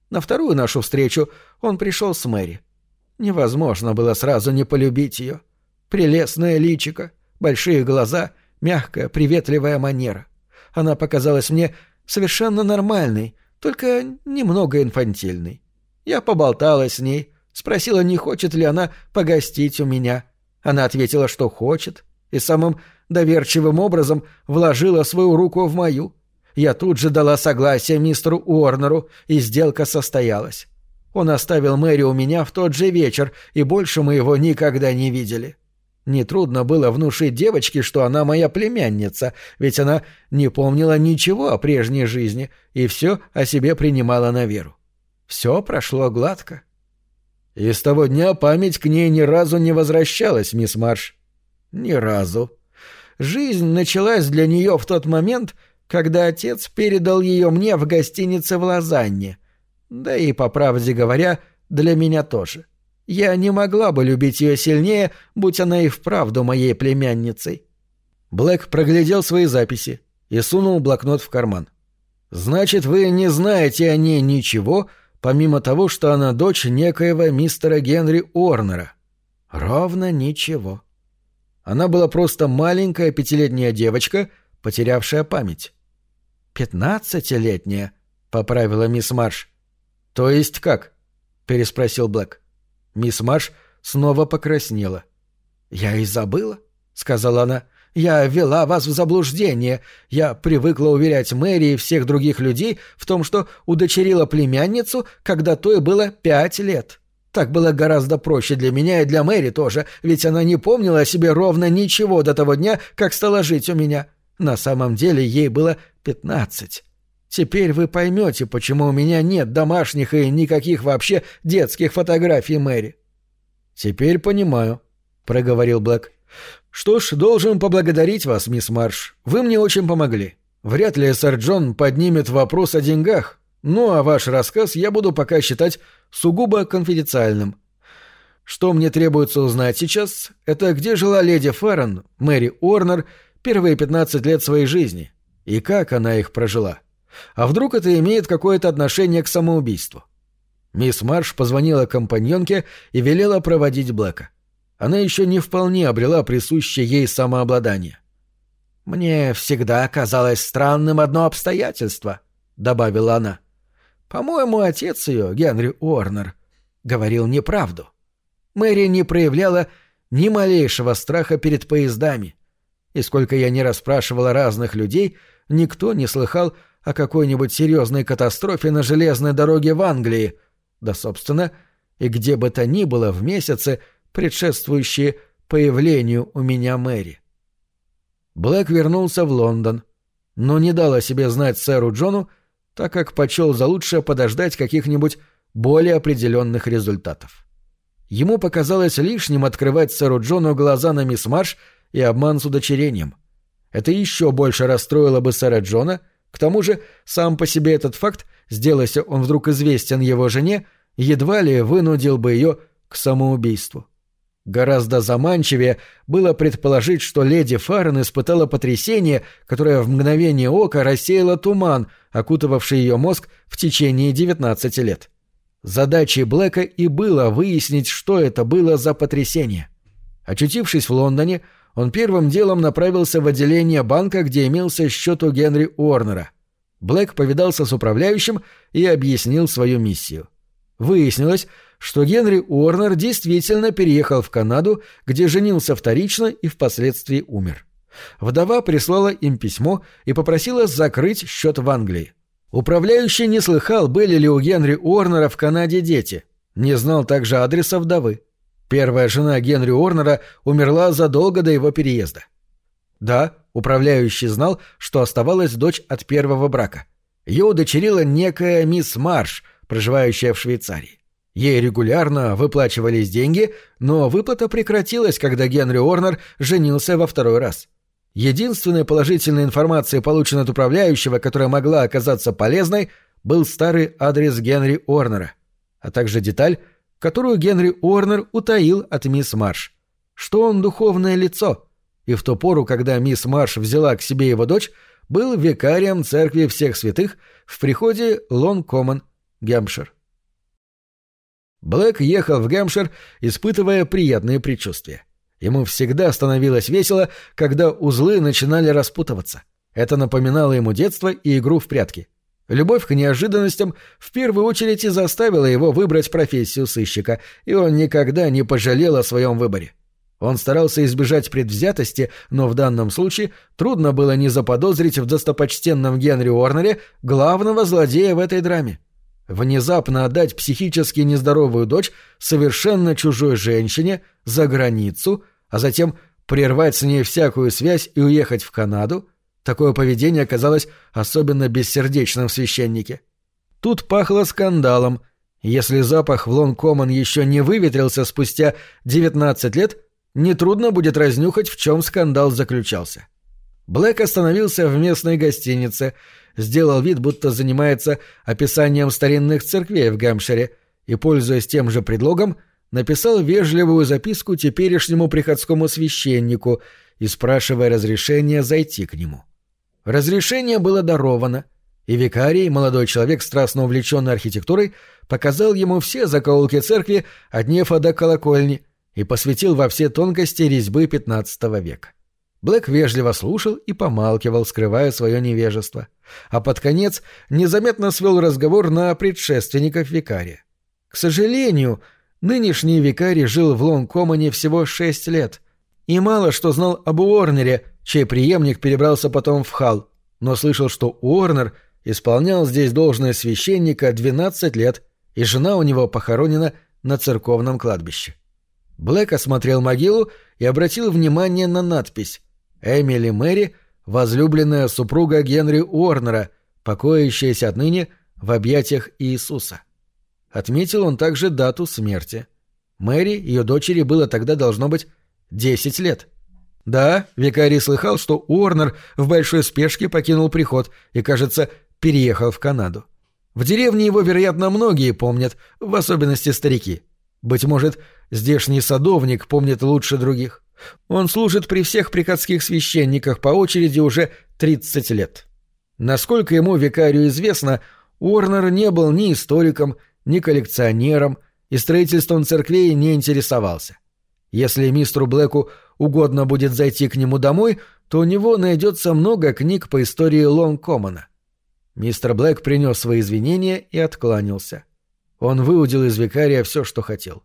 На вторую нашу встречу он пришел с Мэри. Невозможно было сразу не полюбить ее». Прелестное личико, большие глаза, мягкая, приветливая манера. Она показалась мне совершенно нормальной, только немного инфантильной. Я поболтала с ней, спросила, не хочет ли она погостить у меня. Она ответила, что хочет, и самым доверчивым образом вложила свою руку в мою. Я тут же дала согласие мистеру Уорнеру, и сделка состоялась. Он оставил Мэри у меня в тот же вечер, и больше мы его никогда не видели. Нетрудно было внушить девочке, что она моя племянница, ведь она не помнила ничего о прежней жизни и все о себе принимала на веру. Все прошло гладко. И с того дня память к ней ни разу не возвращалась, мисс Марш. Ни разу. Жизнь началась для нее в тот момент, когда отец передал ее мне в гостинице в Лозанне. Да и, по правде говоря, для меня тоже. — я не могла бы любить ее сильнее, будь она и вправду моей племянницей. Блэк проглядел свои записи и сунул блокнот в карман. «Значит, вы не знаете о ней ничего, помимо того, что она дочь некоего мистера Генри Орнера?» «Ровно ничего». Она была просто маленькая пятилетняя девочка, потерявшая память. «Пятнадцатилетняя», — поправила мисс Марш. «То есть как?» — переспросил Блэк. Мисс Маш снова покраснела. «Я и забыла», — сказала она. «Я вела вас в заблуждение. Я привыкла уверять Мэри и всех других людей в том, что удочерила племянницу, когда той было пять лет. Так было гораздо проще для меня и для Мэри тоже, ведь она не помнила о себе ровно ничего до того дня, как стала жить у меня. На самом деле ей было пятнадцать. Теперь вы поймете, почему у меня нет домашних и никаких вообще детских фотографий Мэри. Теперь понимаю, проговорил Блэк. Что ж, должен поблагодарить вас, мисс Марш. Вы мне очень помогли. Вряд ли сэр Джон поднимет вопрос о деньгах. Ну а ваш рассказ я буду пока считать сугубо конфиденциальным. Что мне требуется узнать сейчас, это где жила леди Феррон, Мэри Орнер, первые 15 лет своей жизни, и как она их прожила. А вдруг это имеет какое-то отношение к самоубийству? Мисс Марш позвонила компаньонке и велела проводить Блэка. Она еще не вполне обрела присущее ей самообладание. «Мне всегда казалось странным одно обстоятельство», — добавила она. «По-моему, отец ее, Генри Уорнер, говорил неправду. Мэри не проявляла ни малейшего страха перед поездами. И сколько я не расспрашивала разных людей, никто не слыхал о какой-нибудь серьезной катастрофе на железной дороге в Англии, да, собственно, и где бы то ни было в месяцы, предшествующие появлению у меня Мэри. Блэк вернулся в Лондон, но не дал о себе знать сэру Джону, так как почел за лучшее подождать каких-нибудь более определенных результатов. Ему показалось лишним открывать сэру Джону глаза на мисс Марш и обман с удочерением. Это еще больше расстроило бы сэра Джона — к тому же, сам по себе этот факт, сделайся он вдруг известен его жене, едва ли вынудил бы ее к самоубийству. Гораздо заманчивее было предположить, что леди Фаррен испытала потрясение, которое в мгновение ока рассеяло туман, окутывавший ее мозг в течение 19 лет. Задачей Блэка и было выяснить, что это было за потрясение. Очутившись в Лондоне, он первым делом направился в отделение банка, где имелся счет у Генри Уорнера. Блэк повидался с управляющим и объяснил свою миссию. Выяснилось, что Генри Уорнер действительно переехал в Канаду, где женился вторично и впоследствии умер. Вдова прислала им письмо и попросила закрыть счет в Англии. Управляющий не слыхал, были ли у Генри Уорнера в Канаде дети. Не знал также адреса вдовы. Первая жена Генри Уорнера умерла задолго до его переезда. Да, управляющий знал, что оставалась дочь от первого брака. Ее удочерила некая мисс Марш, проживающая в Швейцарии. Ей регулярно выплачивались деньги, но выплата прекратилась, когда Генри Уорнер женился во второй раз. Единственной положительной информацией, полученной от управляющего, которая могла оказаться полезной, был старый адрес Генри Уорнера, а также деталь, которую Генри Орнер утаил от мисс Марш. Что он духовное лицо, и в ту пору, когда мисс Марш взяла к себе его дочь, был викарием церкви всех святых в приходе Лонг-Коммон, Гэмпшир. Блэк ехал в Гэмпшир, испытывая приятные предчувствия. Ему всегда становилось весело, когда узлы начинали распутываться. Это напоминало ему детство и игру в прятки. Любовь к неожиданностям в первую очередь и заставила его выбрать профессию сыщика, и он никогда не пожалел о своем выборе. Он старался избежать предвзятости, но в данном случае трудно было не заподозрить в достопочтенном Генри Уорнере главного злодея в этой драме. Внезапно отдать психически нездоровую дочь совершенно чужой женщине за границу, а затем прервать с ней всякую связь и уехать в Канаду — Такое поведение оказалось особенно бессердечным в священнике. Тут пахло скандалом. Если запах в Лонкоман еще не выветрился спустя 19 лет, нетрудно будет разнюхать, в чем скандал заключался. Блэк остановился в местной гостинице, сделал вид, будто занимается описанием старинных церквей в Гэмпшире и, пользуясь тем же предлогом, написал вежливую записку теперешнему приходскому священнику и спрашивая разрешения зайти к нему. — Разрешение было даровано, и викарий, молодой человек, страстно увлеченный архитектурой, показал ему все закоулки церкви от нефа до колокольни и посвятил во все тонкости резьбы XV века. Блэк вежливо слушал и помалкивал, скрывая свое невежество. А под конец незаметно свел разговор на предшественников викария. К сожалению, нынешний викарий жил в Лонг-Комане всего шесть лет и мало что знал об Уорнере, чей преемник перебрался потом в Хал, но слышал, что Уорнер исполнял здесь должность священника 12 лет, и жена у него похоронена на церковном кладбище. Блэк осмотрел могилу и обратил внимание на надпись «Эмили Мэри, возлюбленная супруга Генри Уорнера, покоящаяся отныне в объятиях Иисуса». Отметил он также дату смерти. Мэри, ее дочери, было тогда должно быть 10 лет – да, викарий слыхал, что Уорнер в большой спешке покинул приход и, кажется, переехал в Канаду. В деревне его, вероятно, многие помнят, в особенности старики. Быть может, здешний садовник помнит лучше других. Он служит при всех приходских священниках по очереди уже 30 лет. Насколько ему викарию известно, Уорнер не был ни историком, ни коллекционером, и строительством церквей не интересовался. Если мистеру Блэку угодно будет зайти к нему домой, то у него найдется много книг по истории Лонг-Коммона». Мистер Блэк принес свои извинения и откланялся. Он выудил из викария все, что хотел.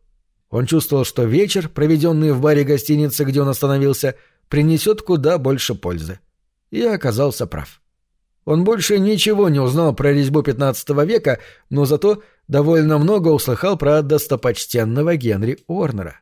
Он чувствовал, что вечер, проведенный в баре гостиницы, где он остановился, принесет куда больше пользы. И оказался прав. Он больше ничего не узнал про резьбу XV века, но зато довольно много услыхал про достопочтенного Генри Орнера.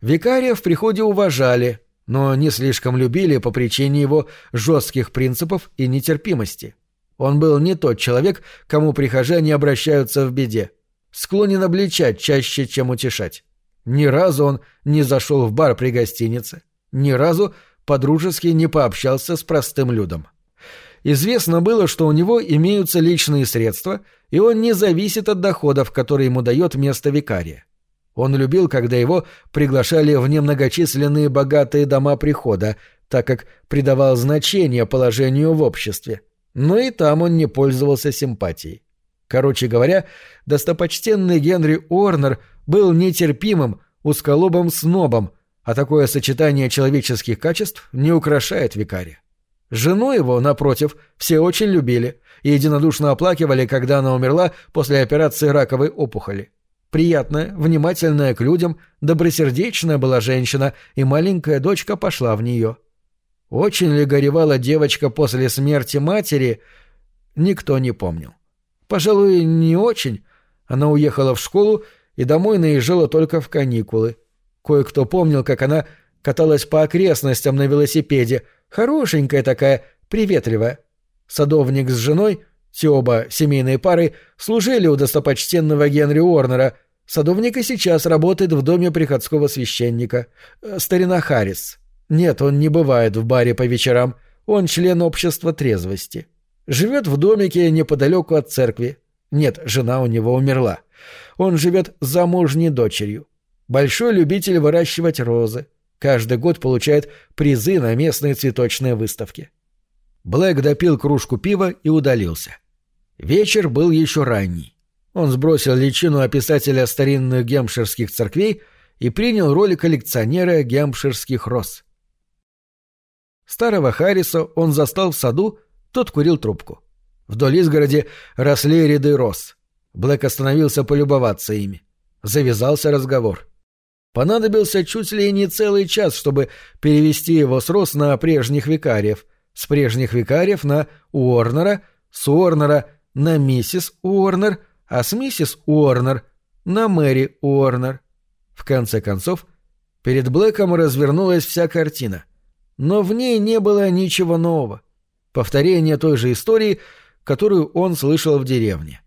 Викариев в приходе уважали, но не слишком любили по причине его жестких принципов и нетерпимости. Он был не тот человек, кому прихожане обращаются в беде. Склонен обличать чаще, чем утешать. Ни разу он не зашел в бар при гостинице. Ни разу по-дружески не пообщался с простым людом. Известно было, что у него имеются личные средства, и он не зависит от доходов, которые ему дает место викария. Он любил, когда его приглашали в немногочисленные богатые дома прихода, так как придавал значение положению в обществе. Но и там он не пользовался симпатией. Короче говоря, достопочтенный Генри Орнер был нетерпимым, узколобым снобом, а такое сочетание человеческих качеств не украшает викария. Жену его, напротив, все очень любили и единодушно оплакивали, когда она умерла после операции раковой опухоли. Приятная, внимательная к людям, добросердечная была женщина, и маленькая дочка пошла в нее. Очень ли горевала девочка после смерти матери, никто не помнил. Пожалуй, не очень. Она уехала в школу и домой наезжала только в каникулы. Кое-кто помнил, как она каталась по окрестностям на велосипеде, хорошенькая такая, приветливая. Садовник с женой те оба семейные пары служили у достопочтенного Генри Уорнера. Садовник и сейчас работает в доме приходского священника. Э, старина Харрис. Нет, он не бывает в баре по вечерам. Он член общества трезвости. Живет в домике неподалеку от церкви. Нет, жена у него умерла. Он живет с замужней дочерью. Большой любитель выращивать розы. Каждый год получает призы на местные цветочные выставки. Блэк допил кружку пива и удалился. Вечер был еще ранний. Он сбросил личину описателя старинных гемпширских церквей и принял роль коллекционера гемпширских роз. Старого Харриса он застал в саду, тот курил трубку. Вдоль изгороди росли ряды роз. Блэк остановился полюбоваться ими. Завязался разговор. Понадобился чуть ли не целый час, чтобы перевести его с роз на прежних викариев — с прежних викариев на Уорнера, с Уорнера на миссис Уорнер, а с миссис Уорнер на Мэри Уорнер. В конце концов, перед Блэком развернулась вся картина. Но в ней не было ничего нового. Повторение той же истории, которую он слышал в деревне.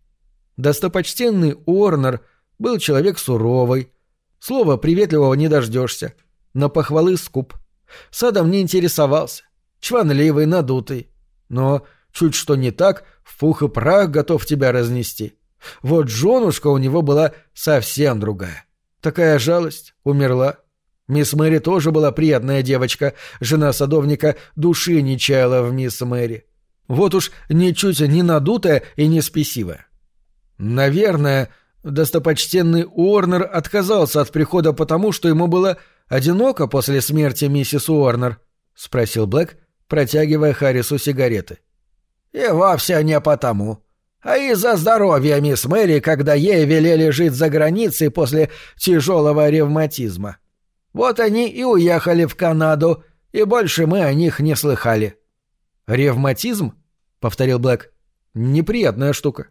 Достопочтенный Уорнер был человек суровый. Слова приветливого не дождешься. На похвалы скуп. Садом не интересовался. Чванливый надутый. Но чуть что не так, в пух и прах готов тебя разнести. Вот женушка у него была совсем другая. Такая жалость, умерла. Мисс Мэри тоже была приятная девочка, жена садовника души не чаяла в мисс Мэри. Вот уж ничуть не надутая и не спесивая. Наверное, достопочтенный Уорнер отказался от прихода потому, что ему было одиноко после смерти миссис Уорнер, — спросил Блэк, протягивая Харрису сигареты. «И вовсе не потому. А из-за здоровья мисс Мэри, когда ей велели жить за границей после тяжелого ревматизма. Вот они и уехали в Канаду, и больше мы о них не слыхали». «Ревматизм?» — повторил Блэк. «Неприятная штука».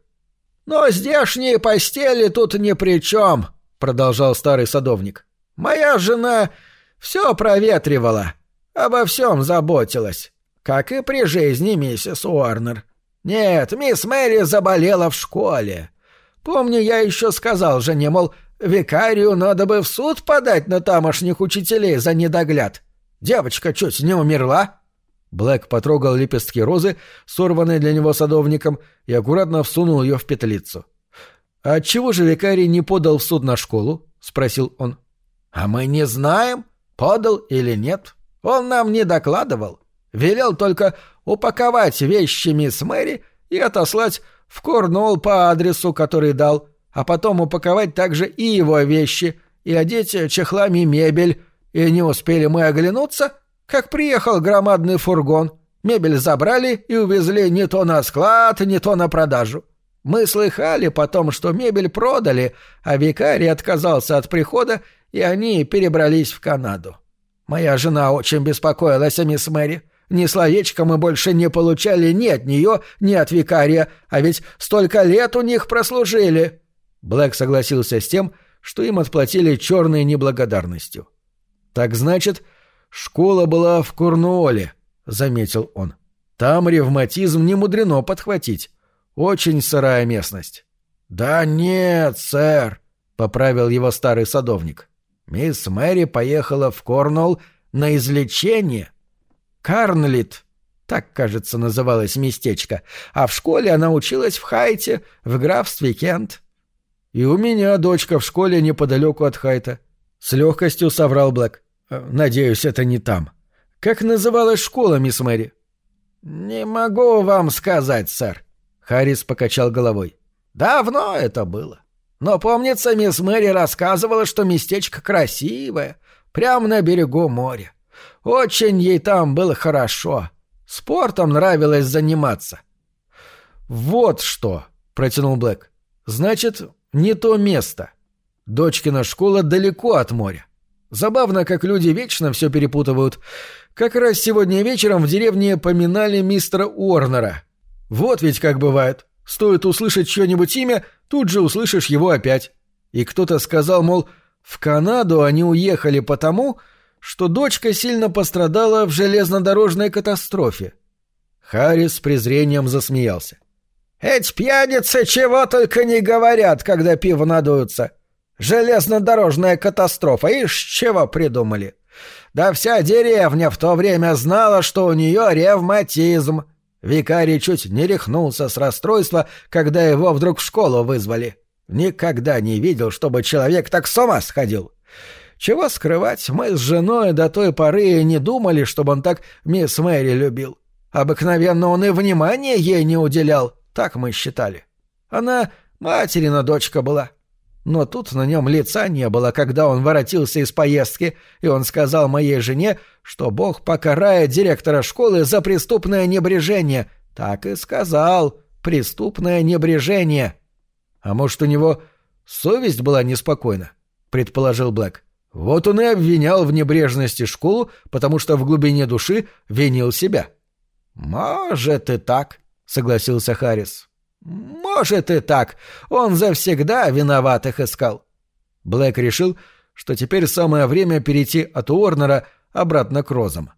«Но здешние постели тут ни при чем», — продолжал старый садовник. «Моя жена все проветривала, обо всем заботилась. Как и при жизни, миссис Уорнер. Нет, мисс Мэри заболела в школе. Помню, я еще сказал жене, мол, викарию надо бы в суд подать на тамошних учителей за недогляд. Девочка чуть не умерла. Блэк потрогал лепестки розы, сорванные для него садовником, и аккуратно всунул ее в петлицу. «А чего же викарий не подал в суд на школу?» — спросил он. «А мы не знаем, подал или нет. Он нам не докладывал. Велел только упаковать вещи мисс Мэри и отослать в Корнуолл по адресу, который дал, а потом упаковать также и его вещи и одеть чехлами мебель. И не успели мы оглянуться, как приехал громадный фургон. Мебель забрали и увезли не то на склад, не то на продажу. Мы слыхали потом, что мебель продали, а викарий отказался от прихода, и они перебрались в Канаду. Моя жена очень беспокоилась о мисс Мэри. Ни словечка мы больше не получали ни от нее, ни от викария, а ведь столько лет у них прослужили». Блэк согласился с тем, что им отплатили черной неблагодарностью. «Так значит, школа была в Курнуоле», — заметил он. «Там ревматизм не мудрено подхватить. Очень сырая местность». «Да нет, сэр», — поправил его старый садовник. «Мисс Мэри поехала в Корнуолл на излечение, Карнлит, так, кажется, называлось местечко, а в школе она училась в Хайте, в графстве Кент. И у меня дочка в школе неподалеку от Хайта. С легкостью соврал Блэк. Э, надеюсь, это не там. Как называлась школа, мисс Мэри? Не могу вам сказать, сэр. Харрис покачал головой. Давно это было. Но помнится, мисс Мэри рассказывала, что местечко красивое, прямо на берегу моря. Очень ей там было хорошо. Спортом нравилось заниматься. Вот что, протянул Блэк. Значит, не то место. Дочкина школа далеко от моря. Забавно, как люди вечно все перепутывают. Как раз сегодня вечером в деревне поминали мистера Уорнера. Вот ведь как бывает. Стоит услышать чье-нибудь имя, тут же услышишь его опять. И кто-то сказал, мол, в Канаду они уехали потому, что дочка сильно пострадала в железнодорожной катастрофе. Харрис с презрением засмеялся. «Эти пьяницы чего только не говорят, когда пиво надуются. Железнодорожная катастрофа, ишь чего придумали. Да вся деревня в то время знала, что у нее ревматизм». Викарий чуть не рехнулся с расстройства, когда его вдруг в школу вызвали. Никогда не видел, чтобы человек так с ума сходил. Чего скрывать, мы с женой до той поры не думали, чтобы он так мисс Мэри любил. Обыкновенно он и внимания ей не уделял, так мы считали. Она материна дочка была. Но тут на нем лица не было, когда он воротился из поездки, и он сказал моей жене, что Бог покарает директора школы за преступное небрежение. Так и сказал, преступное небрежение. А может, у него совесть была неспокойна? предположил Блэк. Вот он и обвинял в небрежности школу, потому что в глубине души винил себя. «Может и так», — согласился Харрис. «Может и так. Он завсегда виноватых искал». Блэк решил, что теперь самое время перейти от Уорнера обратно к розам.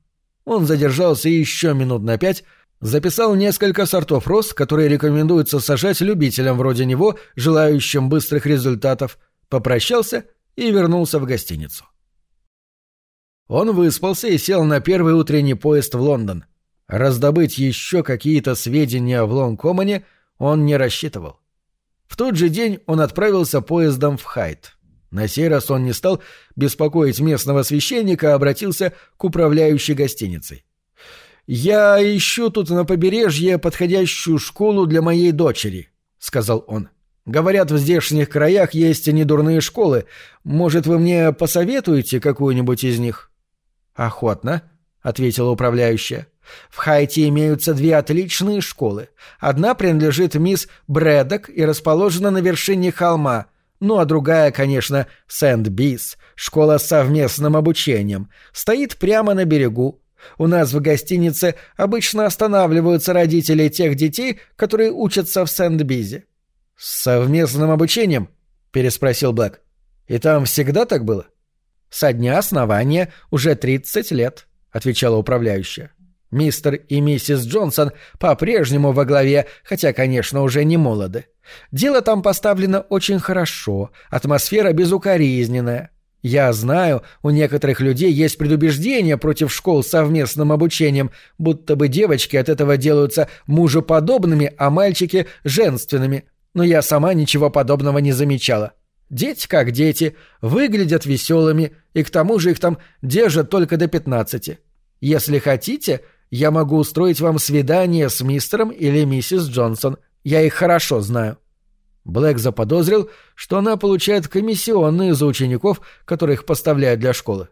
Он задержался еще минут на пять, записал несколько сортов роз, которые рекомендуется сажать любителям вроде него, желающим быстрых результатов, попрощался и вернулся в гостиницу. Он выспался и сел на первый утренний поезд в Лондон. Раздобыть еще какие-то сведения в Лонкомане он не рассчитывал. В тот же день он отправился поездом в Хайт. На сей раз он не стал беспокоить местного священника, а обратился к управляющей гостиницей. «Я ищу тут на побережье подходящую школу для моей дочери», — сказал он. Говорят, в здешних краях есть и недурные школы. Может, вы мне посоветуете какую-нибудь из них?» «Охотно», — ответила управляющая. «В Хайте имеются две отличные школы. Одна принадлежит мисс Брэдок и расположена на вершине холма, ну а другая, конечно, Сент-Бис, школа с совместным обучением, стоит прямо на берегу, у нас в гостинице обычно останавливаются родители тех детей, которые учатся в Сент-Бизе. С совместным обучением? переспросил Блэк. И там всегда так было? Со дня основания уже 30 лет, отвечала управляющая. Мистер и миссис Джонсон по-прежнему во главе, хотя, конечно, уже не молоды. Дело там поставлено очень хорошо, атмосфера безукоризненная. Я знаю, у некоторых людей есть предубеждения против школ с совместным обучением, будто бы девочки от этого делаются мужеподобными, а мальчики — женственными но я сама ничего подобного не замечала. Дети как дети, выглядят веселыми, и к тому же их там держат только до 15. Если хотите, я могу устроить вам свидание с мистером или миссис Джонсон. Я их хорошо знаю». Блэк заподозрил, что она получает комиссионные за учеников, которых поставляют для школы.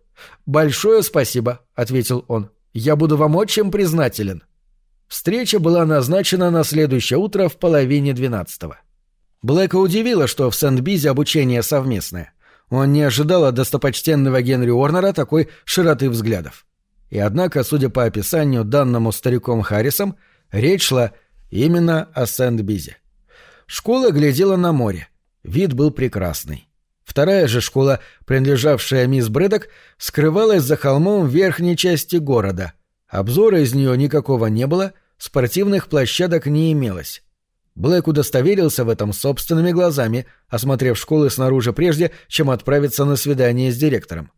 «Большое спасибо», — ответил он. «Я буду вам очень признателен». Встреча была назначена на следующее утро в половине двенадцатого. Блэка удивило, что в Сент-Бизе обучение совместное. Он не ожидал от достопочтенного Генри Уорнера такой широты взглядов. И однако, судя по описанию, данному стариком Харрисом, речь шла именно о Сент-Бизе. Школа глядела на море. Вид был прекрасный. Вторая же школа, принадлежавшая мисс Брэдок, скрывалась за холмом в верхней части города. Обзора из нее никакого не было, спортивных площадок не имелось. Блэк удостоверился в этом собственными глазами, осмотрев школы снаружи прежде, чем отправиться на свидание с директором.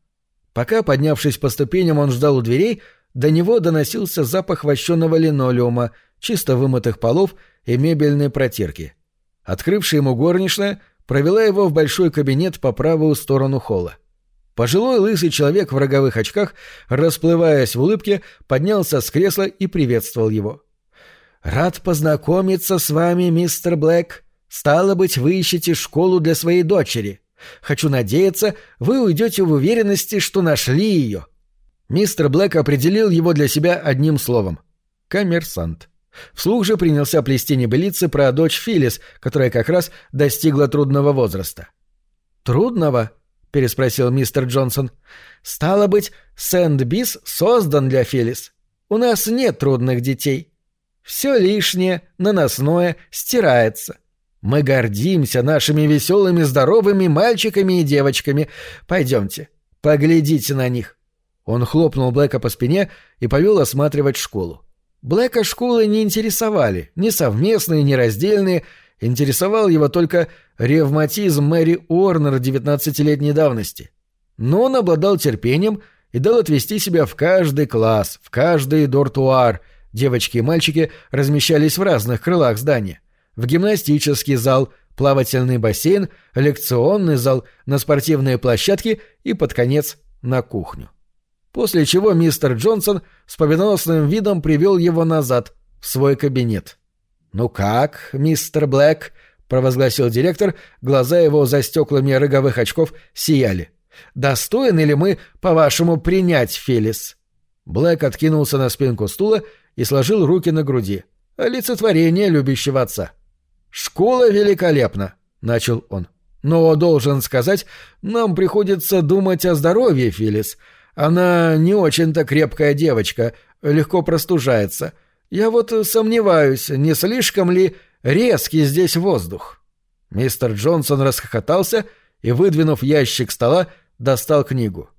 Пока, поднявшись по ступеням, он ждал у дверей, до него доносился запах вощеного линолеума, чисто вымытых полов и мебельной протирки. Открывшая ему горничная провела его в большой кабинет по правую сторону холла. Пожилой лысый человек в роговых очках, расплываясь в улыбке, поднялся с кресла и приветствовал его. Рад познакомиться с вами, мистер Блэк. Стало быть, вы ищете школу для своей дочери. Хочу надеяться, вы уйдете в уверенности, что нашли ее». Мистер Блэк определил его для себя одним словом — коммерсант. Вслух же принялся плести небылицы про дочь Филлис, которая как раз достигла трудного возраста. «Трудного?» — переспросил мистер Джонсон. «Стало быть, Сент-Бис создан для Филлис. У нас нет трудных детей». Все лишнее, наносное стирается. Мы гордимся нашими веселыми, здоровыми мальчиками и девочками. Пойдемте, поглядите на них». Он хлопнул Блэка по спине и повел осматривать школу. Блэка школы не интересовали, ни совместные, ни раздельные. Интересовал его только ревматизм Мэри Уорнер 19-летней давности. Но он обладал терпением и дал отвести себя в каждый класс, в каждый дортуар — Девочки и мальчики размещались в разных крылах здания. В гимнастический зал, плавательный бассейн, лекционный зал, на спортивные площадки и, под конец, на кухню. После чего мистер Джонсон с победоносным видом привел его назад, в свой кабинет. «Ну как, мистер Блэк?» — провозгласил директор, глаза его за стеклами роговых очков сияли. Достоин ли мы, по-вашему, принять Фелис?» Блэк откинулся на спинку стула и сложил руки на груди. «Олицетворение любящего отца». «Школа великолепна», — начал он. «Но, должен сказать, нам приходится думать о здоровье, Филис. Она не очень-то крепкая девочка, легко простужается. Я вот сомневаюсь, не слишком ли резкий здесь воздух». Мистер Джонсон расхохотался и, выдвинув ящик стола, достал книгу.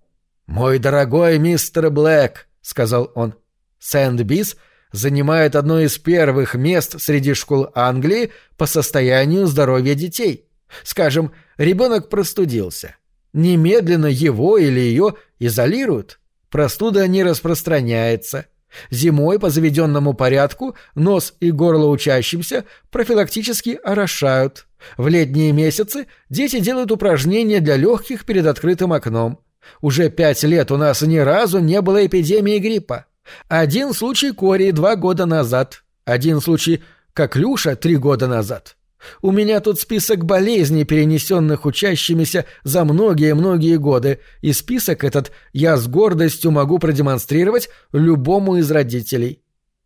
«Мой дорогой мистер Блэк», — сказал он, — Сент-Бис занимает одно из первых мест среди школ Англии по состоянию здоровья детей. Скажем, ребенок простудился. Немедленно его или ее изолируют. Простуда не распространяется. Зимой по заведенному порядку нос и горло учащимся профилактически орошают. В летние месяцы дети делают упражнения для легких перед открытым окном. Уже пять лет у нас ни разу не было эпидемии гриппа. Один случай кори два года назад, один случай коклюша три года назад. У меня тут список болезней, перенесенных учащимися за многие-многие годы, и список этот я с гордостью могу продемонстрировать любому из родителей».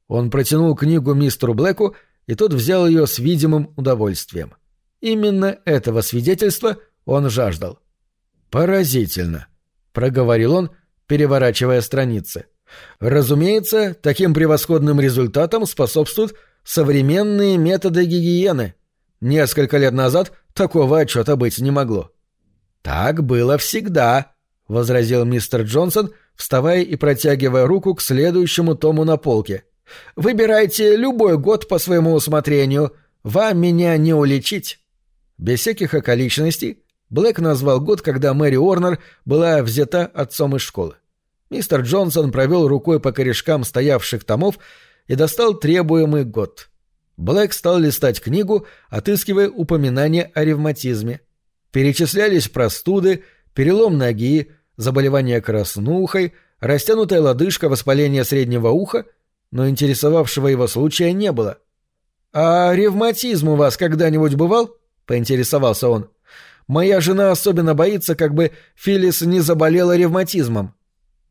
Он протянул книгу мистеру Блэку, и тот взял ее с видимым удовольствием. Именно этого свидетельства он жаждал. «Поразительно», — проговорил он, переворачивая страницы. — Разумеется, таким превосходным результатом способствуют современные методы гигиены. Несколько лет назад такого отчета быть не могло. «Так было всегда», — возразил мистер Джонсон, вставая и протягивая руку к следующему тому на полке. «Выбирайте любой год по своему усмотрению. Вам меня не уличить». Без всяких околичностей Блэк назвал год, когда Мэри Орнер была взята отцом из школы. Мистер Джонсон провел рукой по корешкам стоявших томов и достал требуемый год. Блэк стал листать книгу, отыскивая упоминания о ревматизме. Перечислялись простуды, перелом ноги, заболевание краснухой, растянутая лодыжка, воспаление среднего уха, но интересовавшего его случая не было. «А ревматизм у вас когда-нибудь бывал?» — поинтересовался он. «Моя жена особенно боится, как бы Филлис не заболела ревматизмом».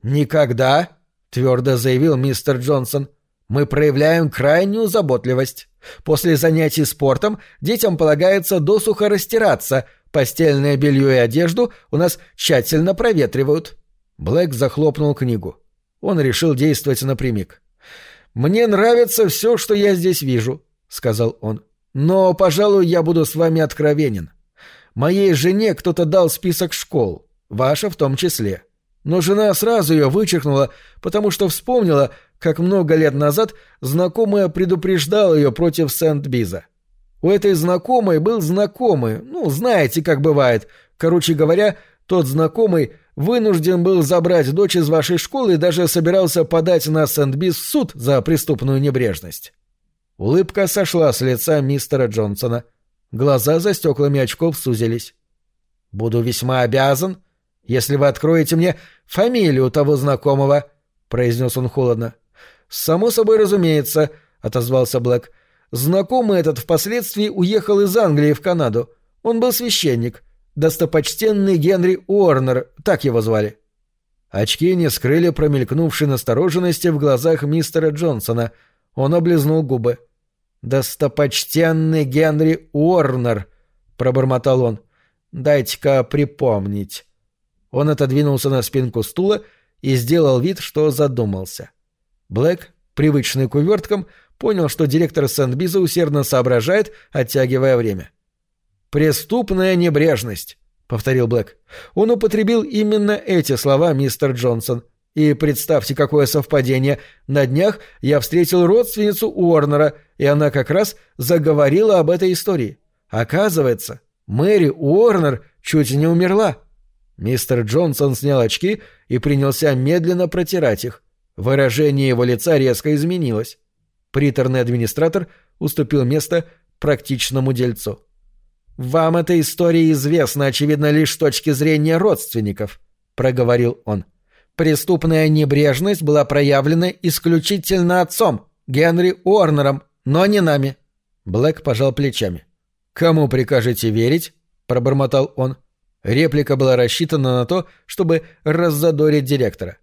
«Никогда», — твердо заявил мистер Джонсон, — «мы проявляем крайнюю заботливость. После занятий спортом детям полагается досуха растираться, постельное белье и одежду у нас тщательно проветривают». Блэк захлопнул книгу. Он решил действовать напрямик. «Мне нравится все, что я здесь вижу», — сказал он. «Но, пожалуй, я буду с вами откровенен. Моей жене кто-то дал список школ, ваша в том числе. Но жена сразу ее вычеркнула, потому что вспомнила, как много лет назад знакомая предупреждала ее против Сент-Биза. У этой знакомой был знакомый, ну, знаете, как бывает. Короче говоря, тот знакомый вынужден был забрать дочь из вашей школы и даже собирался подать на Сент-Биз суд за преступную небрежность. Улыбка сошла с лица мистера Джонсона. Глаза за стеклами очков сузились. «Буду весьма обязан», если вы откроете мне фамилию того знакомого», — произнес он холодно. «Само собой разумеется», — отозвался Блэк. «Знакомый этот впоследствии уехал из Англии в Канаду. Он был священник. Достопочтенный Генри Уорнер, так его звали». Очки не скрыли промелькнувшей настороженности в глазах мистера Джонсона. Он облизнул губы. «Достопочтенный Генри Уорнер», — пробормотал он. «Дайте-ка припомнить». Он отодвинулся на спинку стула и сделал вид, что задумался. Блэк, привычный к уверткам, понял, что директор Сент-Биза усердно соображает, оттягивая время. «Преступная небрежность», — повторил Блэк. Он употребил именно эти слова, мистер Джонсон. И представьте, какое совпадение. На днях я встретил родственницу Уорнера, и она как раз заговорила об этой истории. Оказывается, Мэри Уорнер чуть не умерла. Мистер Джонсон снял очки и принялся медленно протирать их. Выражение его лица резко изменилось. Приторный администратор уступил место практичному дельцу. «Вам эта история известна, очевидно, лишь с точки зрения родственников», — проговорил он. «Преступная небрежность была проявлена исключительно отцом, Генри Уорнером, но не нами». Блэк пожал плечами. «Кому прикажете верить?» — пробормотал он. — Реплика была рассчитана на то, чтобы раззадорить директора.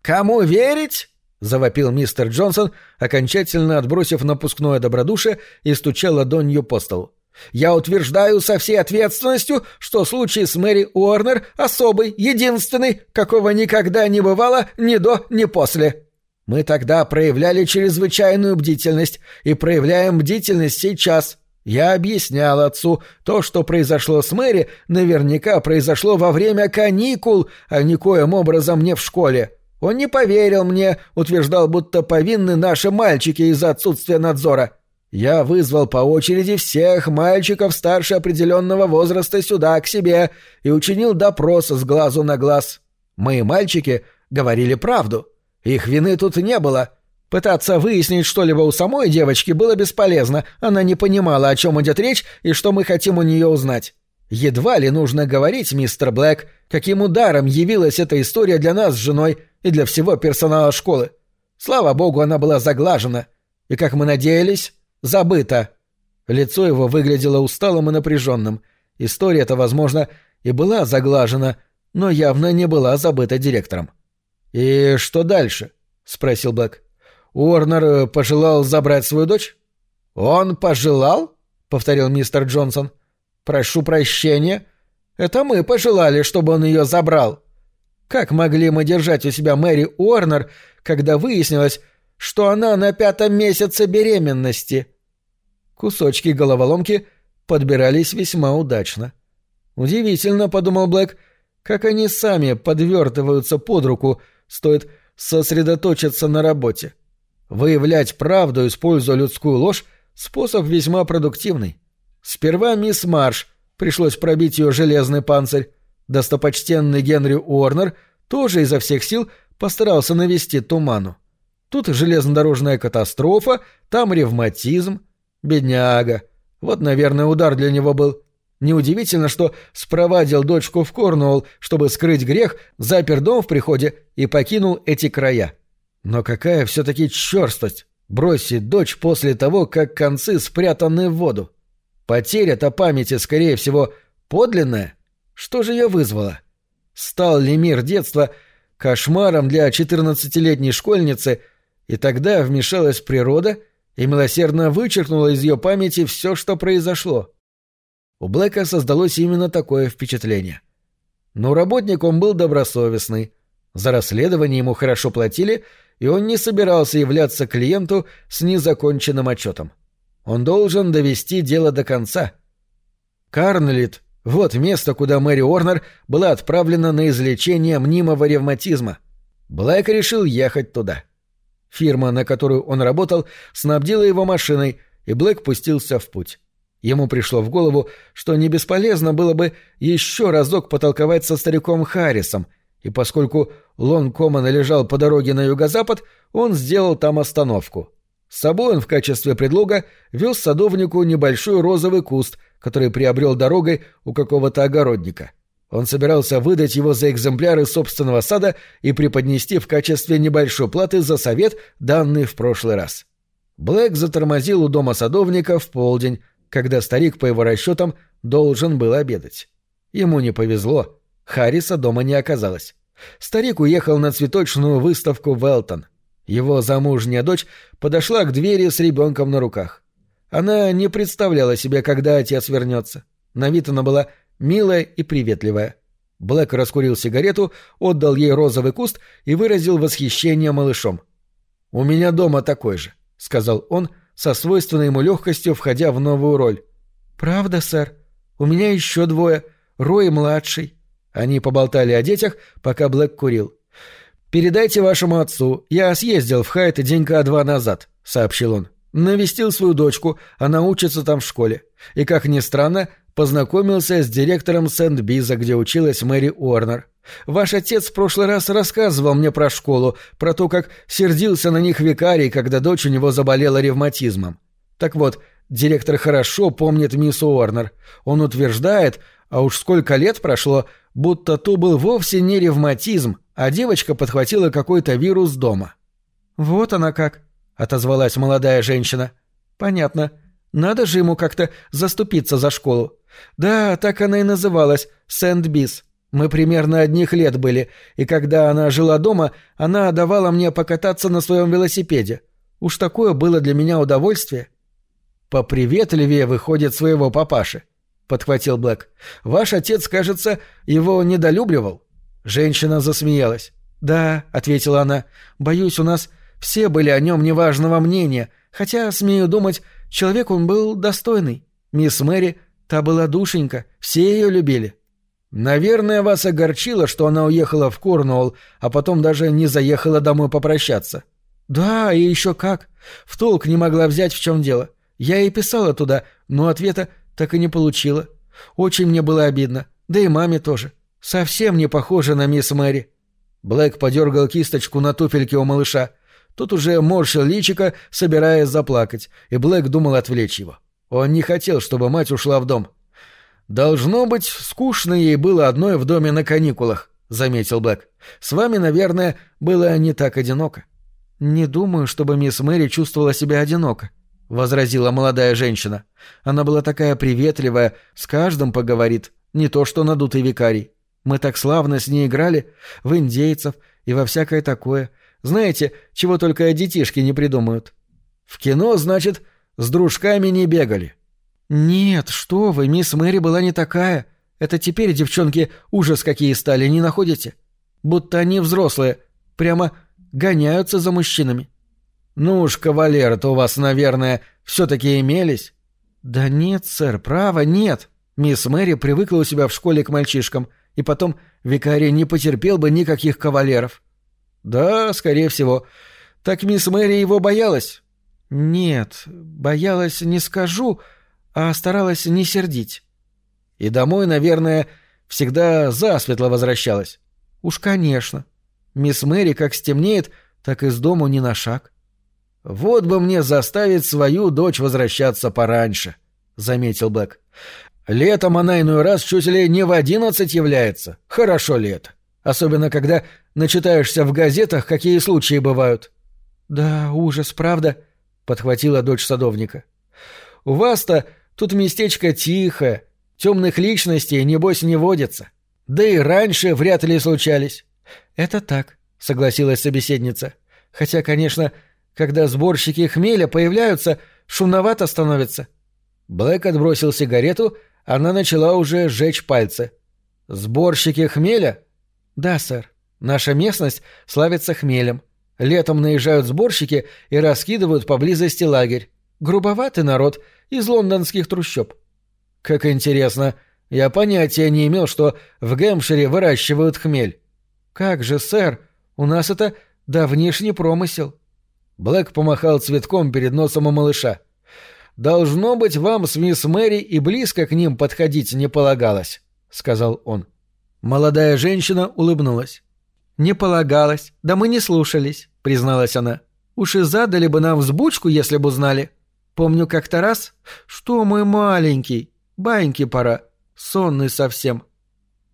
«Кому верить?» — завопил мистер Джонсон, окончательно отбросив напускное добродушие и стуча ладонью по столу. «Я утверждаю со всей ответственностью, что случай с Мэри Уорнер особый, единственный, какого никогда не бывало ни до, ни после». Мы тогда проявляли чрезвычайную бдительность и проявляем бдительность сейчас. Я объяснял отцу, то, что произошло с Мэри, наверняка произошло во время каникул, а никоим образом не в школе. Он не поверил мне, утверждал, будто повинны наши мальчики из-за отсутствия надзора. Я вызвал по очереди всех мальчиков старше определенного возраста сюда, к себе, и учинил допрос с глазу на глаз. Мои мальчики говорили правду. Их вины тут не было. Пытаться выяснить что-либо у самой девочки было бесполезно, она не понимала, о чем идет речь и что мы хотим у нее узнать. Едва ли нужно говорить, мистер Блэк, каким ударом явилась эта история для нас с женой и для всего персонала школы. Слава богу, она была заглажена. И, как мы надеялись, забыта. Лицо его выглядело усталым и напряженным. История-то, возможно, и была заглажена, но явно не была забыта директором. «И что дальше?» — спросил Блэк. Уорнер э, пожелал забрать свою дочь? Он пожелал? повторил мистер Джонсон. Прошу прощения. Это мы пожелали, чтобы он ее забрал. Как могли мы держать у себя Мэри Уорнер, когда выяснилось, что она на пятом месяце беременности? Кусочки головоломки подбирались весьма удачно. Удивительно, подумал Блэк, как они сами подвертываются под руку, стоит сосредоточиться на работе. — Выявлять правду, используя людскую ложь, способ весьма продуктивный. Сперва мисс Марш, пришлось пробить ее железный панцирь. Достопочтенный Генри Уорнер тоже изо всех сил постарался навести туману. Тут железнодорожная катастрофа, там ревматизм. Бедняга. Вот, наверное, удар для него был. Неудивительно, что спровадил дочку в Корнуолл, чтобы скрыть грех, запер дом в приходе и покинул эти края. Но какая все-таки черстость бросить дочь после того, как концы спрятаны в воду? Потеря-то памяти, скорее всего, подлинная. Что же ее вызвало? Стал ли мир детства кошмаром для четырнадцатилетней школьницы, и тогда вмешалась природа и милосердно вычеркнула из ее памяти все, что произошло? У Блэка создалось именно такое впечатление. Но работник он был добросовестный, за расследование ему хорошо платили — и он не собирался являться клиенту с незаконченным отчетом. Он должен довести дело до конца. Карнлит — вот место, куда Мэри Орнер была отправлена на излечение мнимого ревматизма. Блэк решил ехать туда. Фирма, на которую он работал, снабдила его машиной, и Блэк пустился в путь. Ему пришло в голову, что не бесполезно было бы еще разок потолковать со стариком Харрисом, и поскольку Лон Комана лежал по дороге на юго-запад, он сделал там остановку. С собой он в качестве предлога вез садовнику небольшой розовый куст, который приобрел дорогой у какого-то огородника. Он собирался выдать его за экземпляры собственного сада и преподнести в качестве небольшой платы за совет, данный в прошлый раз. Блэк затормозил у дома садовника в полдень, когда старик, по его расчетам, должен был обедать. Ему не повезло — Харриса дома не оказалось. Старик уехал на цветочную выставку Велтон. Его замужняя дочь подошла к двери с ребенком на руках. Она не представляла себе, когда отец вернется. На вид она была милая и приветливая. Блэк раскурил сигарету, отдал ей розовый куст и выразил восхищение малышом. «У меня дома такой же», — сказал он, со свойственной ему легкостью входя в новую роль. «Правда, сэр? У меня еще двое, Рой младший». Они поболтали о детях, пока Блэк курил. «Передайте вашему отцу, я съездил в Хайт денька два назад», — сообщил он. «Навестил свою дочку, она учится там в школе. И, как ни странно, познакомился с директором Сент-Биза, где училась Мэри Уорнер. Ваш отец в прошлый раз рассказывал мне про школу, про то, как сердился на них викарий, когда дочь у него заболела ревматизмом. Так вот, директор хорошо помнит мисс Уорнер. Он утверждает, а уж сколько лет прошло, будто то был вовсе не ревматизм, а девочка подхватила какой-то вирус дома. «Вот она как», — отозвалась молодая женщина. «Понятно. Надо же ему как-то заступиться за школу. Да, так она и называлась, Сент-Бис. Мы примерно одних лет были, и когда она жила дома, она давала мне покататься на своем велосипеде. Уж такое было для меня удовольствие». «Поприветливее выходит своего папаши», — подхватил Блэк. «Ваш отец, кажется, его недолюбливал». Женщина засмеялась. «Да», — ответила она, — «боюсь, у нас все были о нем неважного мнения, хотя, смею думать, человек он был достойный. Мисс Мэри, та была душенька, все ее любили». «Наверное, вас огорчило, что она уехала в Корнуолл, а потом даже не заехала домой попрощаться». «Да, и еще как. В толк не могла взять, в чем дело. Я ей писала туда, но ответа так и не получила. Очень мне было обидно. Да и маме тоже. Совсем не похоже на мисс Мэри». Блэк подергал кисточку на туфельке у малыша. Тут уже морщил личика, собираясь заплакать, и Блэк думал отвлечь его. Он не хотел, чтобы мать ушла в дом. «Должно быть, скучно ей было одной в доме на каникулах», — заметил Блэк. «С вами, наверное, было не так одиноко». «Не думаю, чтобы мисс Мэри чувствовала себя одиноко», — возразила молодая женщина. Она была такая приветливая, с каждым поговорит, не то что надутый викарий. Мы так славно с ней играли, в индейцев и во всякое такое. Знаете, чего только детишки не придумают. В кино, значит, с дружками не бегали. Нет, что вы, мисс Мэри была не такая. Это теперь, девчонки, ужас какие стали, не находите? Будто они взрослые, прямо гоняются за мужчинами. — ну уж, кавалер, то у вас, наверное, все-таки имелись. Да нет, сэр, право, нет. Мисс Мэри привыкла у себя в школе к мальчишкам, и потом викарий не потерпел бы никаких кавалеров. Да, скорее всего. Так мисс Мэри его боялась? Нет, боялась не скажу, а старалась не сердить. И домой, наверное, всегда засветло возвращалась. Уж конечно. Мисс Мэри как стемнеет, так из дому ни на шаг. «Вот бы мне заставить свою дочь возвращаться пораньше», — заметил Блэк. «Летом она иной раз чуть ли не в одиннадцать является. Хорошо лето. Особенно, когда начитаешься в газетах, какие случаи бывают». «Да, ужас, правда?» — подхватила дочь садовника. «У вас-то тут местечко тихое, темных личностей, небось, не водится. Да и раньше вряд ли случались». «Это так», — согласилась собеседница. «Хотя, конечно, — когда сборщики хмеля появляются, шумновато становится. Блэк отбросил сигарету, она начала уже сжечь пальцы. «Сборщики хмеля?» «Да, сэр. Наша местность славится хмелем. Летом наезжают сборщики и раскидывают поблизости лагерь. Грубоватый народ из лондонских трущоб». «Как интересно. Я понятия не имел, что в Гэмпшире выращивают хмель». «Как же, сэр, у нас это давнишний промысел. Блэк помахал цветком перед носом у малыша. «Должно быть, вам с мисс Мэри и близко к ним подходить не полагалось», — сказал он. Молодая женщина улыбнулась. «Не полагалось, да мы не слушались», — призналась она. «Уж и задали бы нам взбучку, если бы узнали. Помню как-то раз, что мы маленький, баньки пора, сонный совсем.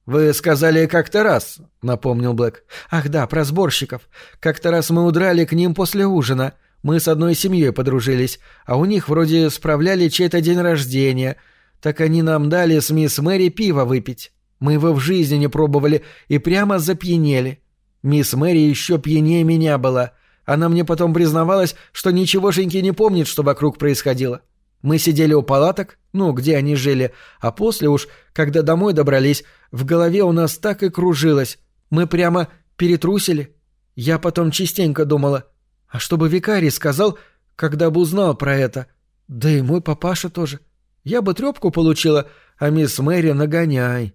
«Вы сказали, как-то раз», — напомнил Блэк. «Ах да, про сборщиков. Как-то раз мы удрали к ним после ужина. Мы с одной семьей подружились, а у них вроде справляли чей-то день рождения. Так они нам дали с мисс Мэри пиво выпить. Мы его в жизни не пробовали и прямо запьянели. Мисс Мэри еще пьянее меня была. Она мне потом признавалась, что ничегошеньки не помнит, что вокруг происходило. Мы сидели у палаток, ну, где они жили, а после уж, когда домой добрались, в голове у нас так и кружилось. Мы прямо перетрусили. Я потом частенько думала, а что бы викарий сказал, когда бы узнал про это? Да и мой папаша тоже. Я бы трёпку получила, а мисс Мэри нагоняй.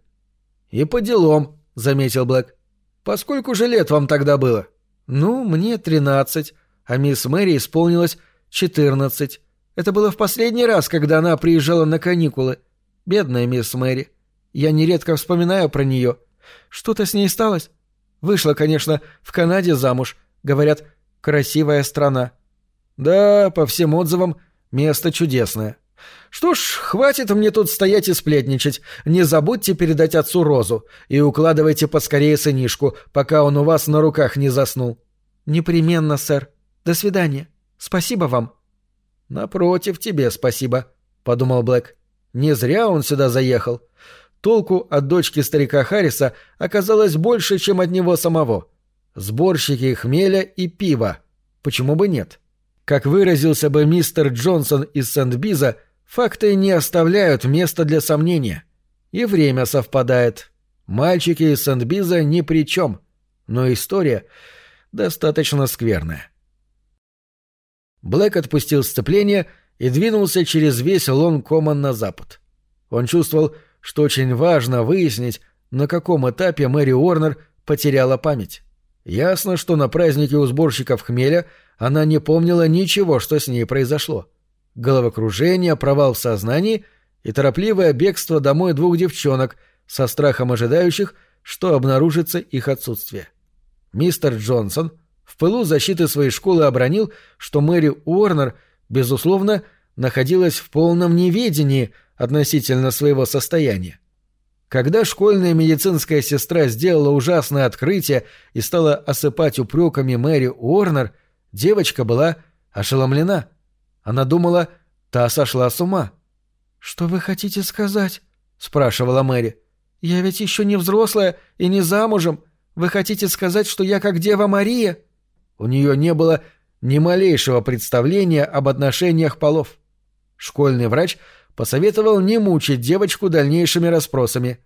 — И по делам, — заметил Блэк. — Поскольку же лет вам тогда было? — Ну, мне тринадцать, а мисс Мэри исполнилось четырнадцать. Это было в последний раз, когда она приезжала на каникулы. Бедная мисс Мэри. Я нередко вспоминаю про нее. Что-то с ней сталось. Вышла, конечно, в Канаде замуж. Говорят, красивая страна. Да, по всем отзывам, место чудесное. Что ж, хватит мне тут стоять и сплетничать. Не забудьте передать отцу розу и укладывайте поскорее сынишку, пока он у вас на руках не заснул. Непременно, сэр. До свидания. Спасибо вам. «Напротив тебе спасибо», — подумал Блэк. «Не зря он сюда заехал. Толку от дочки старика Харриса оказалось больше, чем от него самого. Сборщики хмеля и пива. Почему бы нет?» Как выразился бы мистер Джонсон из Сент-Биза, факты не оставляют места для сомнения. И время совпадает. Мальчики из Сент-Биза ни при чем. Но история достаточно скверная. Блэк отпустил сцепление и двинулся через весь Лонг-Коман на запад. Он чувствовал, что очень важно выяснить, на каком этапе Мэри Уорнер потеряла память. Ясно, что на празднике у сборщиков хмеля она не помнила ничего, что с ней произошло. Головокружение, провал в сознании и торопливое бегство домой двух девчонок, со страхом ожидающих, что обнаружится их отсутствие. Мистер Джонсон — в пылу защиты своей школы обронил, что Мэри Уорнер, безусловно, находилась в полном неведении относительно своего состояния. Когда школьная медицинская сестра сделала ужасное открытие и стала осыпать упреками Мэри Уорнер, девочка была ошеломлена. Она думала, та сошла с ума. «Что вы хотите сказать?» — спрашивала Мэри. «Я ведь еще не взрослая и не замужем. Вы хотите сказать, что я как Дева Мария?» У нее не было ни малейшего представления об отношениях полов. Школьный врач посоветовал не мучить девочку дальнейшими расспросами.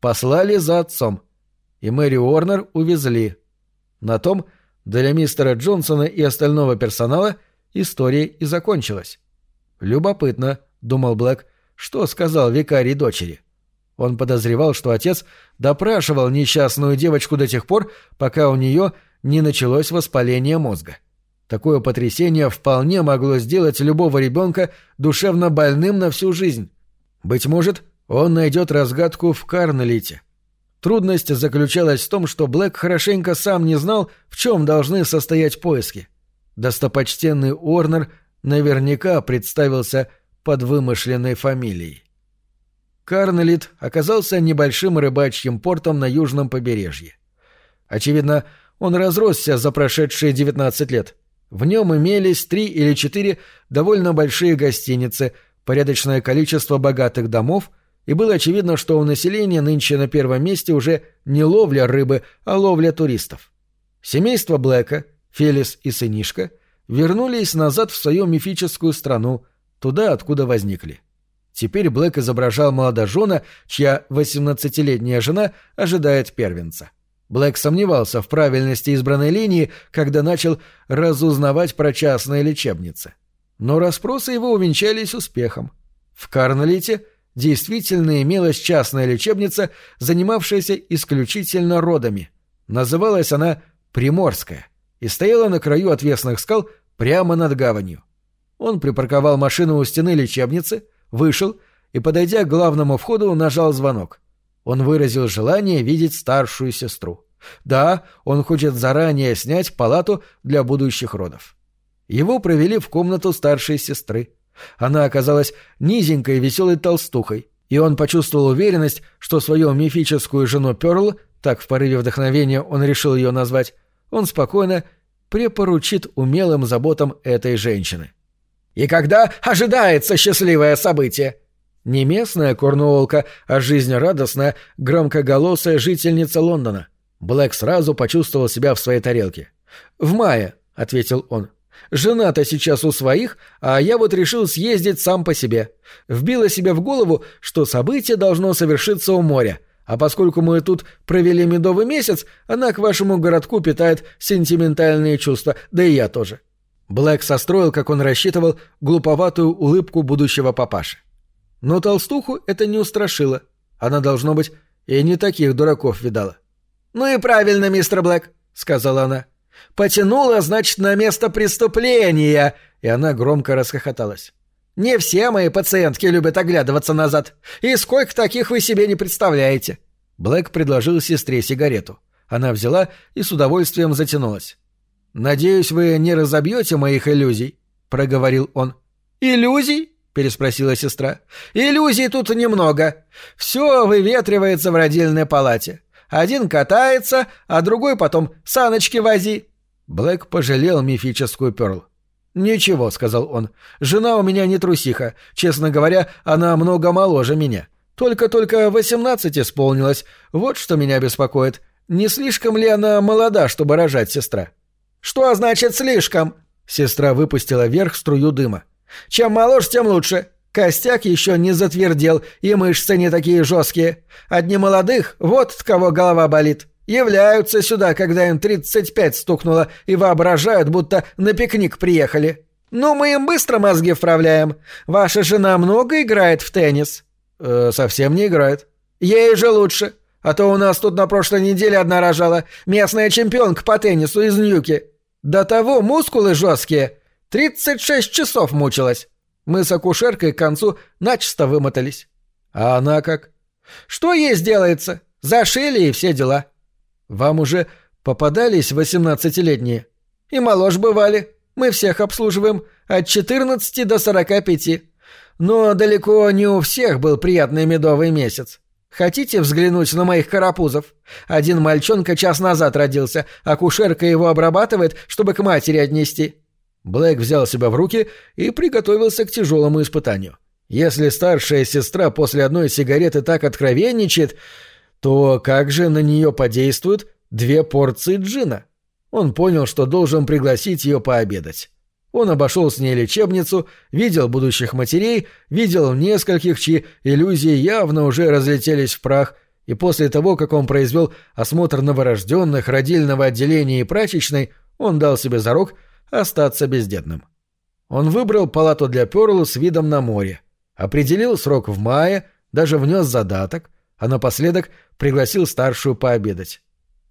Послали за отцом. И Мэри Уорнер увезли. На том для мистера Джонсона и остального персонала история и закончилась. «Любопытно», — думал Блэк, — «что сказал викарий дочери?» Он подозревал, что отец допрашивал несчастную девочку до тех пор, пока у нее не началось воспаление мозга. Такое потрясение вполне могло сделать любого ребенка душевно больным на всю жизнь. Быть может, он найдет разгадку в Карнелите. Трудность заключалась в том, что Блэк хорошенько сам не знал, в чем должны состоять поиски. Достопочтенный Орнер наверняка представился под вымышленной фамилией. Карнелит оказался небольшим рыбачьим портом на южном побережье. Очевидно, он разросся за прошедшие 19 лет. В нем имелись три или четыре довольно большие гостиницы, порядочное количество богатых домов, и было очевидно, что у населения нынче на первом месте уже не ловля рыбы, а ловля туристов. Семейство Блэка, Фелис и сынишка вернулись назад в свою мифическую страну, туда, откуда возникли. Теперь Блэк изображал молодожена, чья 18-летняя жена ожидает первенца. — Блэк сомневался в правильности избранной линии, когда начал разузнавать про частные лечебницы. Но расспросы его увенчались успехом. В Карнолите действительно имелась частная лечебница, занимавшаяся исключительно родами. Называлась она «Приморская» и стояла на краю отвесных скал прямо над гаванью. Он припарковал машину у стены лечебницы, вышел и, подойдя к главному входу, нажал звонок. Он выразил желание видеть старшую сестру. Да, он хочет заранее снять палату для будущих родов. Его провели в комнату старшей сестры. Она оказалась низенькой веселой толстухой, и он почувствовал уверенность, что свою мифическую жену Перл, так в порыве вдохновения он решил ее назвать, он спокойно препоручит умелым заботам этой женщины. «И когда ожидается счастливое событие?» Не местная корнуолка, а жизнерадостная, громкоголосая жительница Лондона – Блэк сразу почувствовал себя в своей тарелке. «В мае», — ответил он. «Жена-то сейчас у своих, а я вот решил съездить сам по себе. Вбило себе в голову, что событие должно совершиться у моря. А поскольку мы тут провели медовый месяц, она к вашему городку питает сентиментальные чувства, да и я тоже». Блэк состроил, как он рассчитывал, глуповатую улыбку будущего папаши. Но толстуху это не устрашило. Она, должно быть, и не таких дураков видала. «Ну и правильно, мистер Блэк», — сказала она. «Потянула, значит, на место преступления!» И она громко расхохоталась. «Не все мои пациентки любят оглядываться назад. И сколько таких вы себе не представляете!» Блэк предложил сестре сигарету. Она взяла и с удовольствием затянулась. «Надеюсь, вы не разобьете моих иллюзий», — проговорил он. «Иллюзий?» — переспросила сестра. «Иллюзий тут немного. Все выветривается в родильной палате. Один катается, а другой потом саночки вози». Блэк пожалел мифическую перл. «Ничего», — сказал он. «Жена у меня не трусиха. Честно говоря, она много моложе меня. Только-только восемнадцать исполнилось. Вот что меня беспокоит. Не слишком ли она молода, чтобы рожать сестра?» «Что значит «слишком»?» Сестра выпустила вверх струю дыма. «Чем моложе, тем лучше. Костяк еще не затвердел, и мышцы не такие жесткие. Одни молодых, вот от кого голова болит. Являются сюда, когда им 35 стукнуло, и воображают, будто на пикник приехали. Ну, мы им быстро мозги вправляем. Ваша жена много играет в теннис? Э, совсем не играет. Ей же лучше. А то у нас тут на прошлой неделе одна рожала. Местная чемпионка по теннису из Ньюки. До того мускулы жесткие. 36 часов мучилась. Мы с акушеркой к концу начисто вымотались. А она как? Что ей сделается? Зашили и все дела. Вам уже попадались восемнадцатилетние. И моложе бывали. Мы всех обслуживаем от 14 до 45. Но далеко не у всех был приятный медовый месяц. Хотите взглянуть на моих карапузов? Один мальчонка час назад родился, акушерка его обрабатывает, чтобы к матери отнести. Блэк взял себя в руки и приготовился к тяжелому испытанию. Если старшая сестра после одной сигареты так откровенничает, то как же на нее подействуют две порции джина? Он понял, что должен пригласить ее пообедать. Он обошел с ней лечебницу, видел будущих матерей, видел нескольких, чьи иллюзии явно уже разлетелись в прах, и после того, как он произвел осмотр новорожденных, родильного отделения и прачечной, он дал себе зарок — остаться бездетным. Он выбрал палату для Перл с видом на море, определил срок в мае, даже внес задаток, а напоследок пригласил старшую пообедать.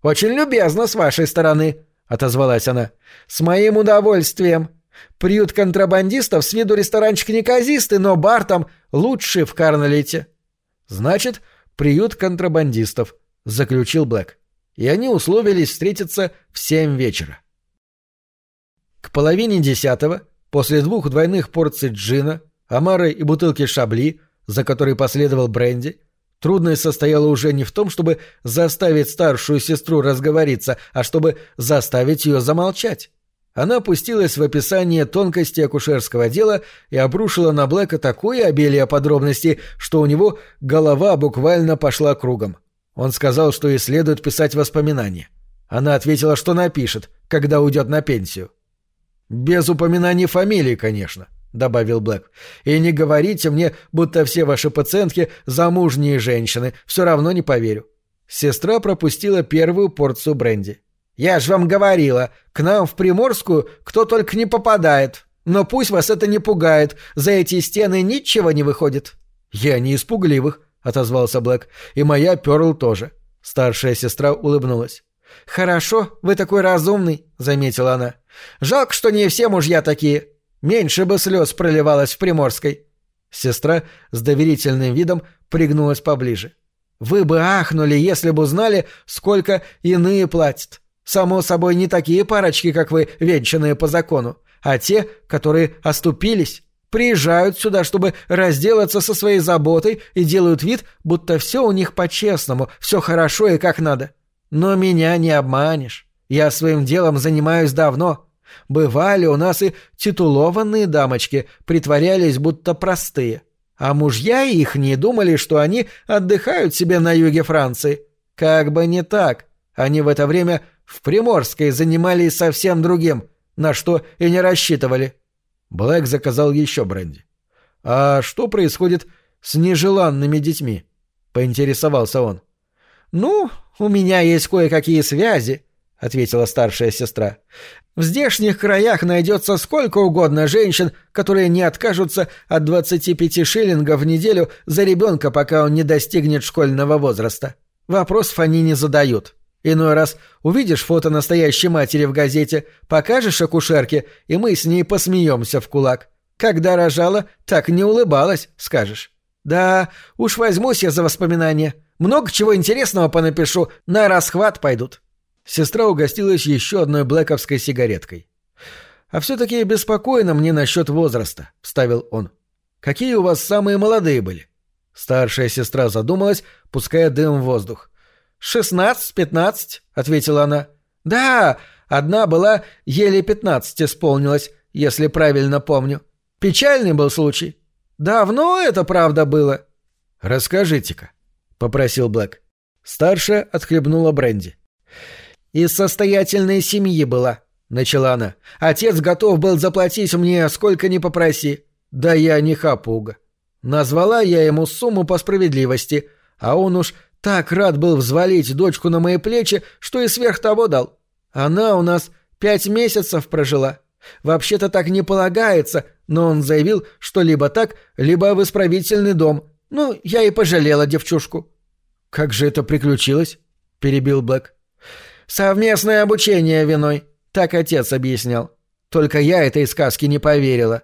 «Очень любезно с вашей стороны», — отозвалась она. «С моим удовольствием. Приют контрабандистов с виду ресторанчик неказистый, но бар там лучший в Карнолите». «Значит, приют контрабандистов», — заключил Блэк. И они условились встретиться в семь вечера. К половине десятого, после двух двойных порций джина, омары и бутылки шабли, за которой последовал бренди, трудность состояла уже не в том, чтобы заставить старшую сестру разговориться, а чтобы заставить ее замолчать. Она пустилась в описание тонкости акушерского дела и обрушила на Блэка такое обилие подробностей, что у него голова буквально пошла кругом. Он сказал, что ей следует писать воспоминания. Она ответила, что напишет, когда уйдет на пенсию. «Без упоминаний фамилии, конечно», — добавил Блэк. «И не говорите мне, будто все ваши пациентки замужние женщины, все равно не поверю». Сестра пропустила первую порцию бренди. «Я же вам говорила, к нам в Приморскую кто только не попадает. Но пусть вас это не пугает, за эти стены ничего не выходит». «Я не из пугливых», — отозвался Блэк, — «и моя Перл тоже». Старшая сестра улыбнулась. «Хорошо, вы такой разумный», — заметила она. Жалко, что не все мужья такие. Меньше бы слез проливалось в Приморской. Сестра с доверительным видом пригнулась поближе. Вы бы ахнули, если бы знали, сколько иные платят. Само собой, не такие парочки, как вы, венчанные по закону, а те, которые оступились, приезжают сюда, чтобы разделаться со своей заботой и делают вид, будто все у них по-честному, все хорошо и как надо. Но меня не обманешь. Я своим делом занимаюсь давно. Бывали у нас и титулованные дамочки, притворялись будто простые. А мужья их не думали, что они отдыхают себе на юге Франции. Как бы не так. Они в это время в Приморской занимались совсем другим, на что и не рассчитывали. Блэк заказал еще бренди. «А что происходит с нежеланными детьми?» — поинтересовался он. «Ну, у меня есть кое-какие связи», ответила старшая сестра. В здешних краях найдется сколько угодно женщин, которые не откажутся от 25 шиллингов в неделю за ребенка, пока он не достигнет школьного возраста. Вопросов они не задают. Иной раз увидишь фото настоящей матери в газете, покажешь акушерке, и мы с ней посмеемся в кулак. Когда рожала, так не улыбалась, скажешь. Да, уж возьмусь я за воспоминания. Много чего интересного понапишу, на расхват пойдут. Сестра угостилась еще одной блэковской сигареткой. «А все-таки беспокойно мне насчет возраста», — вставил он. «Какие у вас самые молодые были?» Старшая сестра задумалась, пуская дым в воздух. «Шестнадцать, пятнадцать», — ответила она. «Да, одна была, еле пятнадцать исполнилась, если правильно помню. Печальный был случай. Давно это правда было?» «Расскажите-ка», — попросил Блэк. Старшая отхлебнула бренди. «Из состоятельной семьи была», — начала она. «Отец готов был заплатить мне, сколько ни попроси. Да я не хапуга». Назвала я ему сумму по справедливости, а он уж так рад был взвалить дочку на мои плечи, что и сверх того дал. Она у нас пять месяцев прожила. Вообще-то так не полагается, но он заявил, что либо так, либо в исправительный дом. Ну, я и пожалела девчушку». «Как же это приключилось?» — перебил Блэк. Совместное обучение виной, так отец объяснял. Только я этой сказке не поверила.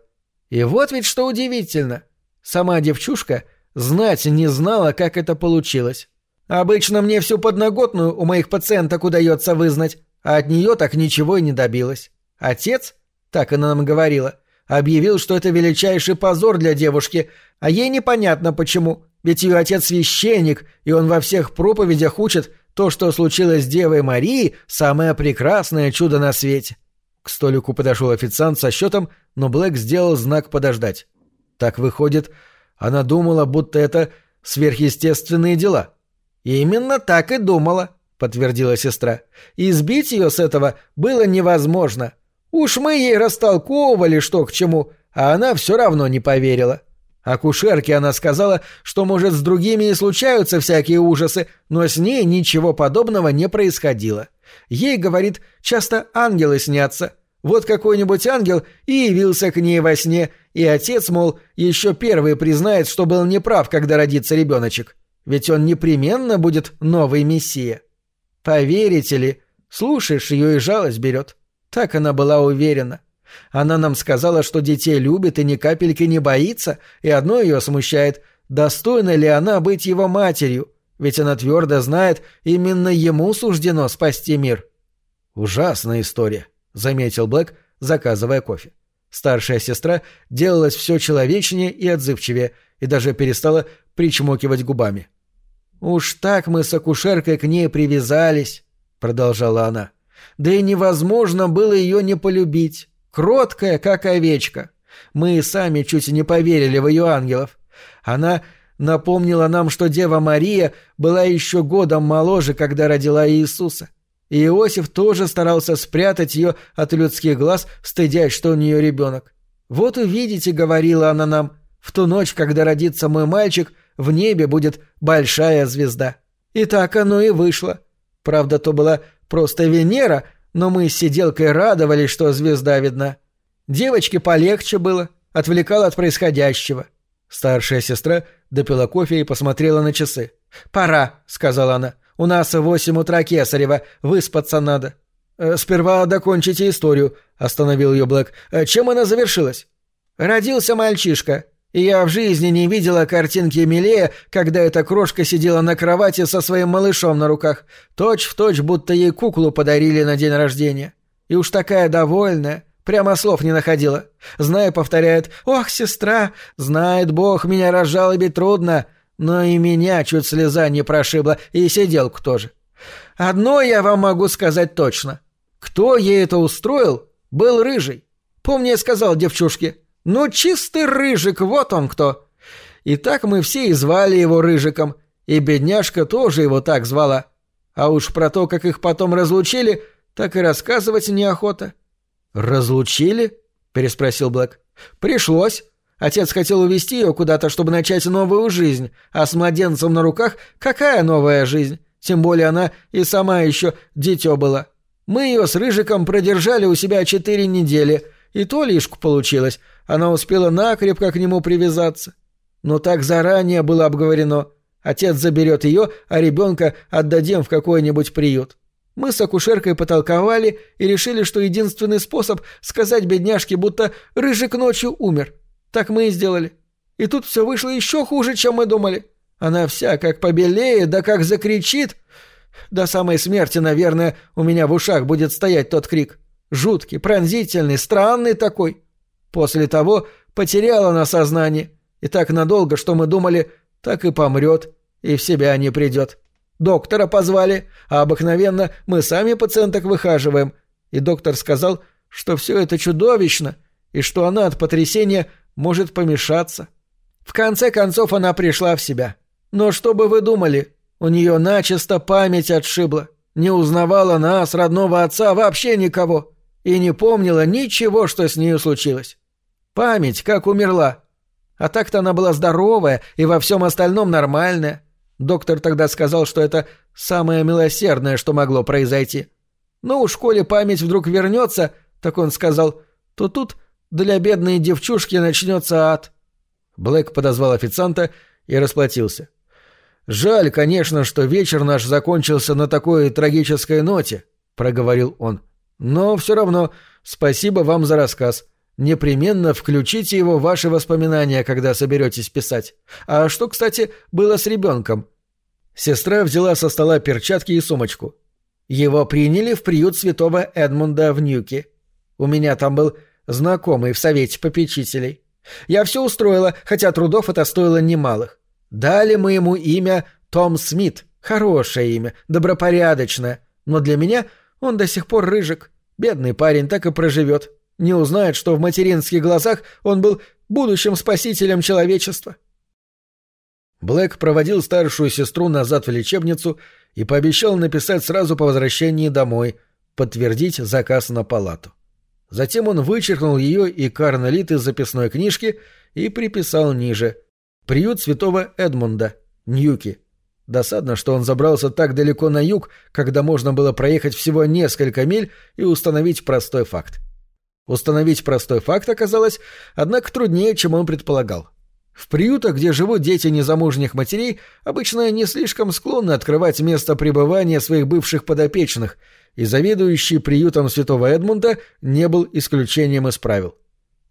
И вот ведь что удивительно. Сама девчушка знать не знала, как это получилось. Обычно мне всю подноготную у моих пациенток удается вызнать, а от нее так ничего и не добилась. Отец, так она нам говорила, объявил, что это величайший позор для девушки, а ей непонятно почему, ведь ее отец священник, и он во всех проповедях учит, то, что случилось с Девой Марией, самое прекрасное чудо на свете. К столику подошел официант со счетом, но Блэк сделал знак подождать. Так выходит, она думала, будто это сверхъестественные дела. Именно так и думала, подтвердила сестра. Избить ее с этого было невозможно. Уж мы ей растолковывали, что к чему, а она все равно не поверила. — Акушерке она сказала, что, может, с другими и случаются всякие ужасы, но с ней ничего подобного не происходило. Ей, говорит, часто ангелы снятся. Вот какой-нибудь ангел и явился к ней во сне, и отец, мол, еще первый признает, что был неправ, когда родится ребеночек. Ведь он непременно будет новый мессия. Поверите ли, слушаешь ее и жалость берет. Так она была уверена. — она нам сказала, что детей любит и ни капельки не боится, и одно ее смущает – достойна ли она быть его матерью, ведь она твердо знает, именно ему суждено спасти мир. «Ужасная история», – заметил Блэк, заказывая кофе. Старшая сестра делалась все человечнее и отзывчивее, и даже перестала причмокивать губами. «Уж так мы с акушеркой к ней привязались», — продолжала она. «Да и невозможно было ее не полюбить. Кроткая, как овечка. Мы и сами чуть не поверили в ее ангелов. Она напомнила нам, что Дева Мария была еще годом моложе, когда родила Иисуса. И Иосиф тоже старался спрятать ее от людских глаз, стыдясь, что у нее ребенок. «Вот увидите», — говорила она нам, — «в ту ночь, когда родится мой мальчик, в небе будет большая звезда». И так оно и вышло. Правда, то была просто Венера — но мы с сиделкой радовались, что звезда видна. Девочке полегче было, отвлекала от происходящего. Старшая сестра допила кофе и посмотрела на часы. «Пора», — сказала она. «У нас в восемь утра Кесарева, выспаться надо». «Э, «Сперва докончите историю», — остановил ее Блэк. «Э, «Чем она завершилась?» «Родился мальчишка», и я в жизни не видела картинки милее, когда эта крошка сидела на кровати со своим малышом на руках, точь в точь, будто ей куклу подарили на день рождения. И уж такая довольная, прямо слов не находила. Зная, повторяет «Ох, сестра, знает Бог, меня разжалобить трудно», но и меня чуть слеза не прошибла, и сиделку тоже. Одно я вам могу сказать точно. Кто ей это устроил, был рыжий. Помню, я сказал девчушке – ну, чистый рыжик, вот он кто. И так мы все и звали его рыжиком, и бедняжка тоже его так звала. А уж про то, как их потом разлучили, так и рассказывать неохота. Разлучили? переспросил Блэк. Пришлось. Отец хотел увезти ее куда-то, чтобы начать новую жизнь, а с младенцем на руках какая новая жизнь? Тем более она и сама еще дитё была. Мы ее с Рыжиком продержали у себя четыре недели — и то лишку получилось. Она успела накрепко к нему привязаться. Но так заранее было обговорено. Отец заберет ее, а ребенка отдадим в какой-нибудь приют. Мы с акушеркой потолковали и решили, что единственный способ сказать бедняжке, будто рыжик ночью умер. Так мы и сделали. И тут все вышло еще хуже, чем мы думали. Она вся как побелеет, да как закричит. До самой смерти, наверное, у меня в ушах будет стоять тот крик жуткий, пронзительный, странный такой. После того потеряла нас сознание. И так надолго, что мы думали, так и помрет, и в себя не придет. Доктора позвали, а обыкновенно мы сами пациенток выхаживаем. И доктор сказал, что все это чудовищно, и что она от потрясения может помешаться. В конце концов она пришла в себя. Но что бы вы думали, у нее начисто память отшибла. Не узнавала нас, родного отца, вообще никого и не помнила ничего, что с нею случилось. Память, как умерла. А так-то она была здоровая и во всем остальном нормальная. Доктор тогда сказал, что это самое милосердное, что могло произойти. Но у школе память вдруг вернется, так он сказал, то тут для бедной девчушки начнется ад. Блэк подозвал официанта и расплатился. «Жаль, конечно, что вечер наш закончился на такой трагической ноте», — проговорил он. — но все равно спасибо вам за рассказ. Непременно включите его в ваши воспоминания, когда соберетесь писать. А что, кстати, было с ребенком? Сестра взяла со стола перчатки и сумочку. Его приняли в приют святого Эдмунда в Ньюке. У меня там был знакомый в совете попечителей. Я все устроила, хотя трудов это стоило немалых. Дали мы ему имя Том Смит. Хорошее имя, добропорядочное. Но для меня он до сих пор рыжик. Бедный парень так и проживет. Не узнает, что в материнских глазах он был будущим спасителем человечества. Блэк проводил старшую сестру назад в лечебницу и пообещал написать сразу по возвращении домой, подтвердить заказ на палату. Затем он вычеркнул ее и карнолит из записной книжки и приписал ниже «Приют святого Эдмунда, Ньюки, Досадно, что он забрался так далеко на юг, когда можно было проехать всего несколько миль и установить простой факт. Установить простой факт оказалось, однако, труднее, чем он предполагал. В приютах, где живут дети незамужних матерей, обычно не слишком склонны открывать место пребывания своих бывших подопечных, и заведующий приютом святого Эдмунда не был исключением из правил.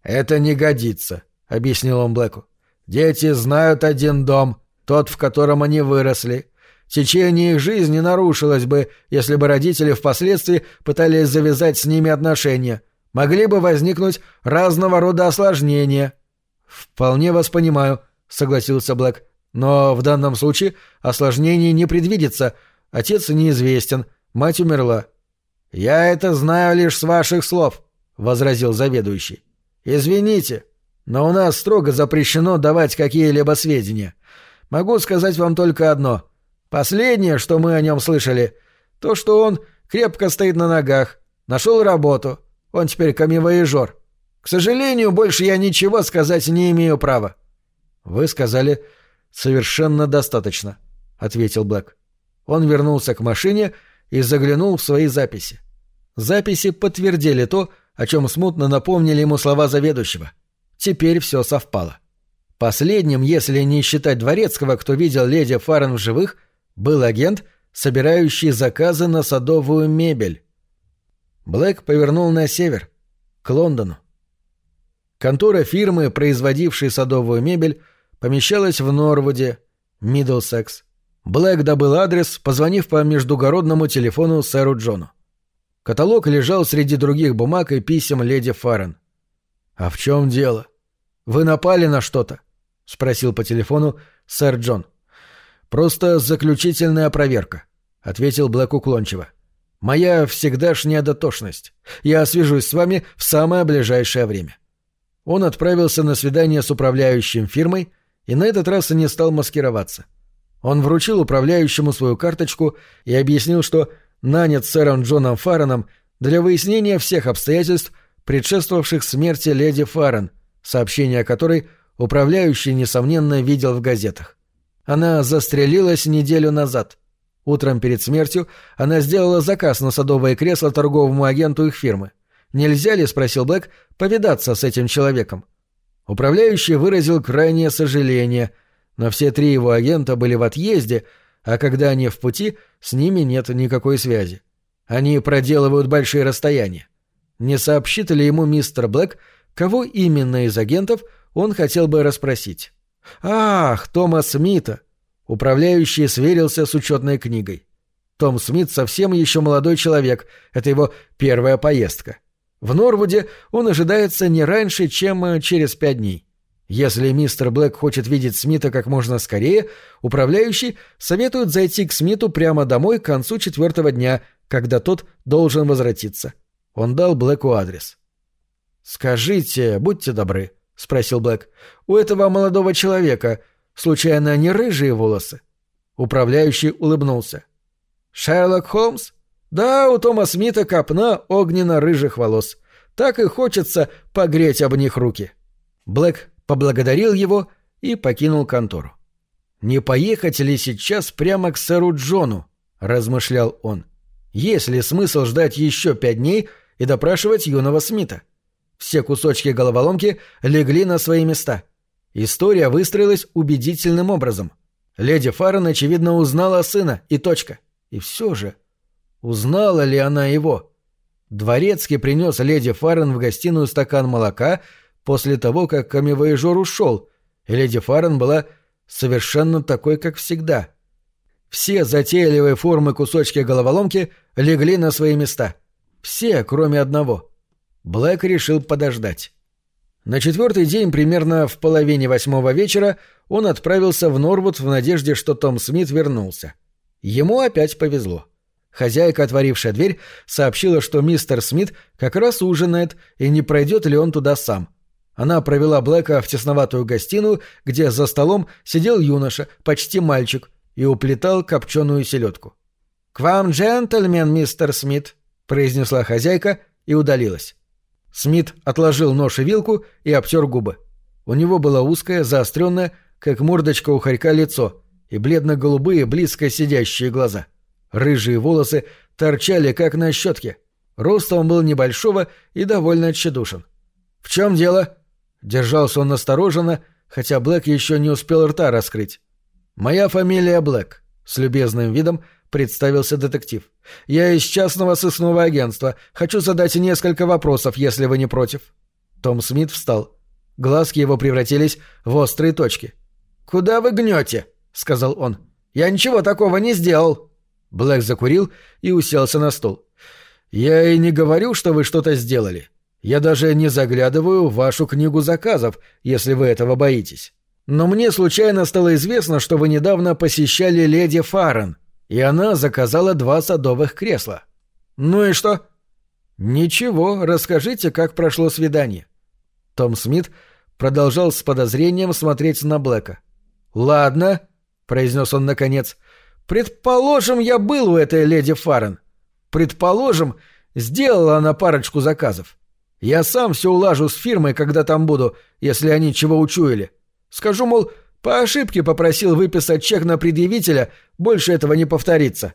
«Это не годится», — объяснил он Блэку. «Дети знают один дом, тот, в котором они выросли. Течение их жизни нарушилось бы, если бы родители впоследствии пытались завязать с ними отношения. Могли бы возникнуть разного рода осложнения. «Вполне вас понимаю», — согласился Блэк. «Но в данном случае осложнений не предвидится. Отец неизвестен, мать умерла». «Я это знаю лишь с ваших слов», — возразил заведующий. «Извините, но у нас строго запрещено давать какие-либо сведения. Могу сказать вам только одно. Последнее, что мы о нем слышали, то, что он крепко стоит на ногах, нашел работу. Он теперь камевоежор. К сожалению, больше я ничего сказать не имею права. Вы сказали совершенно достаточно, ответил Блэк. Он вернулся к машине и заглянул в свои записи. Записи подтвердили то, о чем смутно напомнили ему слова заведующего. Теперь все совпало. — Последним, если не считать Дворецкого, кто видел леди Фарен в живых, был агент, собирающий заказы на садовую мебель. Блэк повернул на север, к Лондону. Контора фирмы, производившей садовую мебель, помещалась в Норвуде, Миддлсекс. Блэк добыл адрес, позвонив по междугородному телефону сэру Джону. Каталог лежал среди других бумаг и писем леди Фарен. «А в чем дело? Вы напали на что-то?» спросил по телефону сэр Джон. Просто заключительная проверка, ответил Блэк уклончиво. Моя всегдашняя дотошность. Я освежусь с вами в самое ближайшее время. Он отправился на свидание с управляющим фирмой и на этот раз и не стал маскироваться. Он вручил управляющему свою карточку и объяснил, что нанят сэром Джоном Фарреном для выяснения всех обстоятельств, предшествовавших смерти леди Фаррен, сообщение о которой – Управляющий, несомненно, видел в газетах. Она застрелилась неделю назад. Утром перед смертью она сделала заказ на садовое кресло торговому агенту их фирмы. «Нельзя ли, — спросил Блэк, — повидаться с этим человеком?» Управляющий выразил крайнее сожаление, но все три его агента были в отъезде, а когда они в пути, с ними нет никакой связи. Они проделывают большие расстояния. Не сообщит ли ему мистер Блэк, кого именно из агентов — он хотел бы расспросить. «Ах, Тома Смита!» Управляющий сверился с учетной книгой. Том Смит совсем еще молодой человек, это его первая поездка. В Норвуде он ожидается не раньше, чем э, через пять дней. Если мистер Блэк хочет видеть Смита как можно скорее, управляющий советует зайти к Смиту прямо домой к концу четвертого дня, когда тот должен возвратиться. Он дал Блэку адрес. «Скажите, будьте добры», — спросил Блэк. «У этого молодого человека, случайно, не рыжие волосы?» Управляющий улыбнулся. «Шерлок Холмс? Да, у Тома Смита копна огненно-рыжих волос. Так и хочется погреть об них руки». Блэк поблагодарил его и покинул контору. «Не поехать ли сейчас прямо к сэру Джону?» — размышлял он. «Есть ли смысл ждать еще пять дней и допрашивать юного Смита?» Все кусочки головоломки легли на свои места. История выстроилась убедительным образом. Леди Фаррен, очевидно, узнала сына, и точка. И все же, узнала ли она его? Дворецкий принес леди Фаррен в гостиную стакан молока после того, как камевоежор ушел, и леди Фаррен была совершенно такой, как всегда. Все затейливые формы кусочки головоломки легли на свои места. Все, кроме одного — Блэк решил подождать. На четвертый день, примерно в половине восьмого вечера, он отправился в Норвуд в надежде, что Том Смит вернулся. Ему опять повезло. Хозяйка, отворившая дверь, сообщила, что мистер Смит как раз ужинает и не пройдет ли он туда сам. Она провела Блэка в тесноватую гостиную, где за столом сидел юноша, почти мальчик, и уплетал копченую селедку. «К вам, джентльмен, мистер Смит», — произнесла хозяйка и удалилась. Смит отложил нож и вилку и обтер губы. У него было узкое, заостренное, как мордочка у хорька лицо, и бледно-голубые, близко сидящие глаза. Рыжие волосы торчали, как на щетке. Ростом был небольшого и довольно тщедушен. «В чем дело?» Держался он настороженно, хотя Блэк еще не успел рта раскрыть. «Моя фамилия Блэк», — с любезным видом — представился детектив. «Я из частного сыскного агентства. Хочу задать несколько вопросов, если вы не против». Том Смит встал. Глазки его превратились в острые точки. «Куда вы гнете?» — сказал он. «Я ничего такого не сделал». Блэк закурил и уселся на стол. «Я и не говорю, что вы что-то сделали. Я даже не заглядываю в вашу книгу заказов, если вы этого боитесь. Но мне случайно стало известно, что вы недавно посещали леди Фарен, и она заказала два садовых кресла. Ну и что? Ничего, расскажите, как прошло свидание. Том Смит продолжал с подозрением смотреть на Блэка. Ладно, произнес он наконец. Предположим, я был у этой леди Фарен. Предположим, сделала она парочку заказов. Я сам все улажу с фирмой, когда там буду, если они чего учуяли. Скажу, мол, по ошибке попросил выписать чек на предъявителя, больше этого не повторится.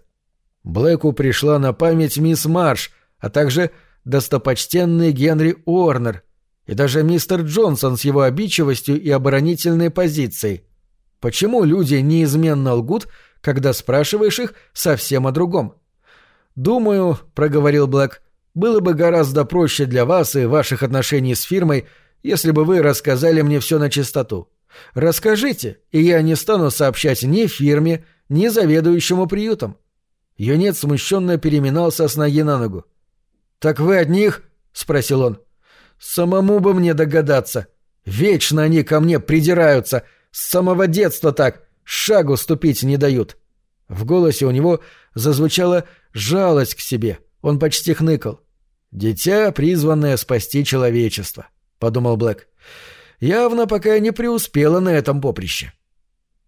Блэку пришла на память мисс Марш, а также достопочтенный Генри Уорнер и даже мистер Джонсон с его обидчивостью и оборонительной позицией. Почему люди неизменно лгут, когда спрашиваешь их совсем о другом? «Думаю», — проговорил Блэк, — «было бы гораздо проще для вас и ваших отношений с фирмой, если бы вы рассказали мне все на чистоту. Расскажите, и я не стану сообщать ни фирме, ни заведующему приютом. Юнец смущенно переминался с ноги на ногу. «Так вы от них?» — спросил он. «Самому бы мне догадаться. Вечно они ко мне придираются. С самого детства так. Шагу ступить не дают». В голосе у него зазвучала жалость к себе. Он почти хныкал. «Дитя, призванное спасти человечество», — подумал Блэк явно пока не преуспела на этом поприще.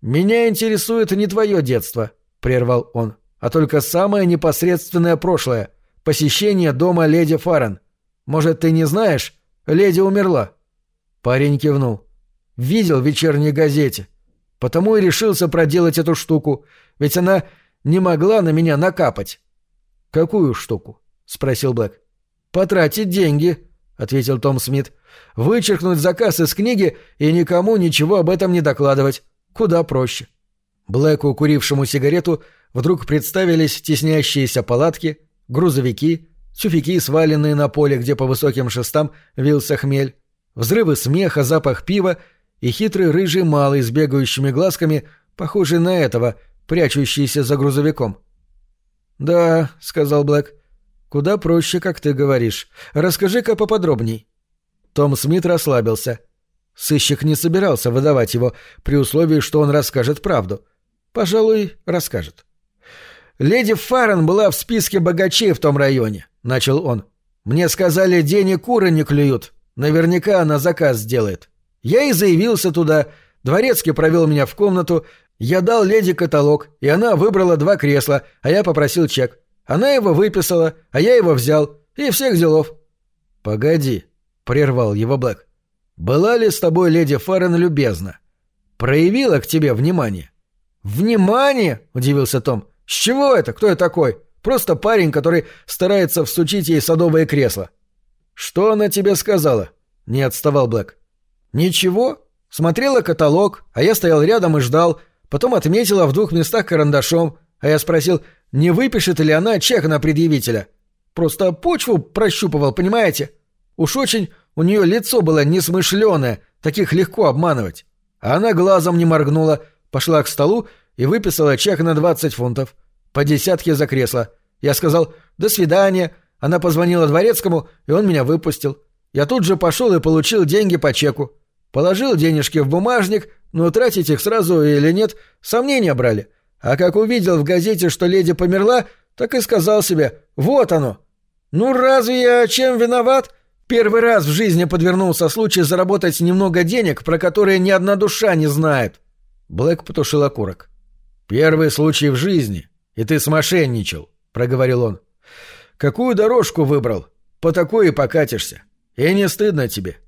«Меня интересует не твое детство», — прервал он, «а только самое непосредственное прошлое — посещение дома леди Фарен. Может, ты не знаешь? Леди умерла». Парень кивнул. «Видел в вечерней газете. Потому и решился проделать эту штуку, ведь она не могла на меня накапать». «Какую штуку?» — спросил Блэк. «Потратить деньги», — ответил Том Смит. «Вычеркнуть заказ из книги и никому ничего об этом не докладывать. Куда проще». Блэку, курившему сигарету, вдруг представились теснящиеся палатки, грузовики, тюфяки, сваленные на поле, где по высоким шестам вился хмель, взрывы смеха, запах пива и хитрый рыжий малый с бегающими глазками, похожий на этого, прячущийся за грузовиком. «Да», — сказал Блэк, — Куда проще, как ты говоришь. Расскажи-ка поподробней». Том Смит расслабился. Сыщик не собирался выдавать его, при условии, что он расскажет правду. Пожалуй, расскажет. «Леди Фарен была в списке богачей в том районе», — начал он. «Мне сказали, денег куры не клюют. Наверняка она заказ сделает. Я и заявился туда. Дворецкий провел меня в комнату. Я дал леди каталог, и она выбрала два кресла, а я попросил чек. Она его выписала, а я его взял. И всех делов. Погоди, прервал его Блэк. Была ли с тобой леди Фарен любезна? Проявила к тебе внимание? Внимание? удивился Том. С чего это? Кто я такой? Просто парень, который старается всучить ей садовое кресло. Что она тебе сказала? Не отставал Блэк. Ничего. Смотрела каталог, а я стоял рядом и ждал. Потом отметила в двух местах карандашом, а я спросил, не выпишет ли она чек на предъявителя? Просто почву прощупывал, понимаете? Уж очень у нее лицо было несмышленое, таких легко обманывать. А она глазом не моргнула, пошла к столу и выписала чек на 20 фунтов. По десятке за кресло. Я сказал «До свидания». Она позвонила дворецкому, и он меня выпустил. Я тут же пошел и получил деньги по чеку. Положил денежки в бумажник, но тратить их сразу или нет, сомнения брали. А как увидел в газете, что леди померла, так и сказал себе «Вот оно». Ну разве я чем виноват? Первый раз в жизни подвернулся случай заработать немного денег, про которые ни одна душа не знает. Блэк потушил окурок. «Первый случай в жизни, и ты смошенничал», — проговорил он. «Какую дорожку выбрал? По такой и покатишься. И не стыдно тебе».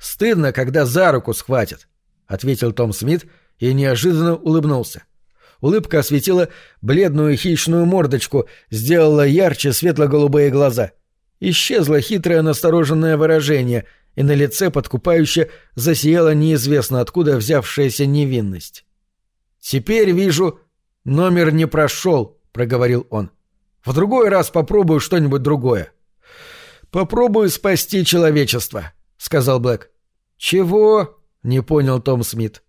«Стыдно, когда за руку схватят», — ответил Том Смит и неожиданно улыбнулся. Улыбка осветила бледную хищную мордочку, сделала ярче светло-голубые глаза. Исчезло хитрое настороженное выражение, и на лице подкупающе засияла неизвестно откуда взявшаяся невинность. «Теперь вижу, номер не прошел», — проговорил он. «В другой раз попробую что-нибудь другое». «Попробую спасти человечество», — сказал Блэк. «Чего?» — не понял Том Смит.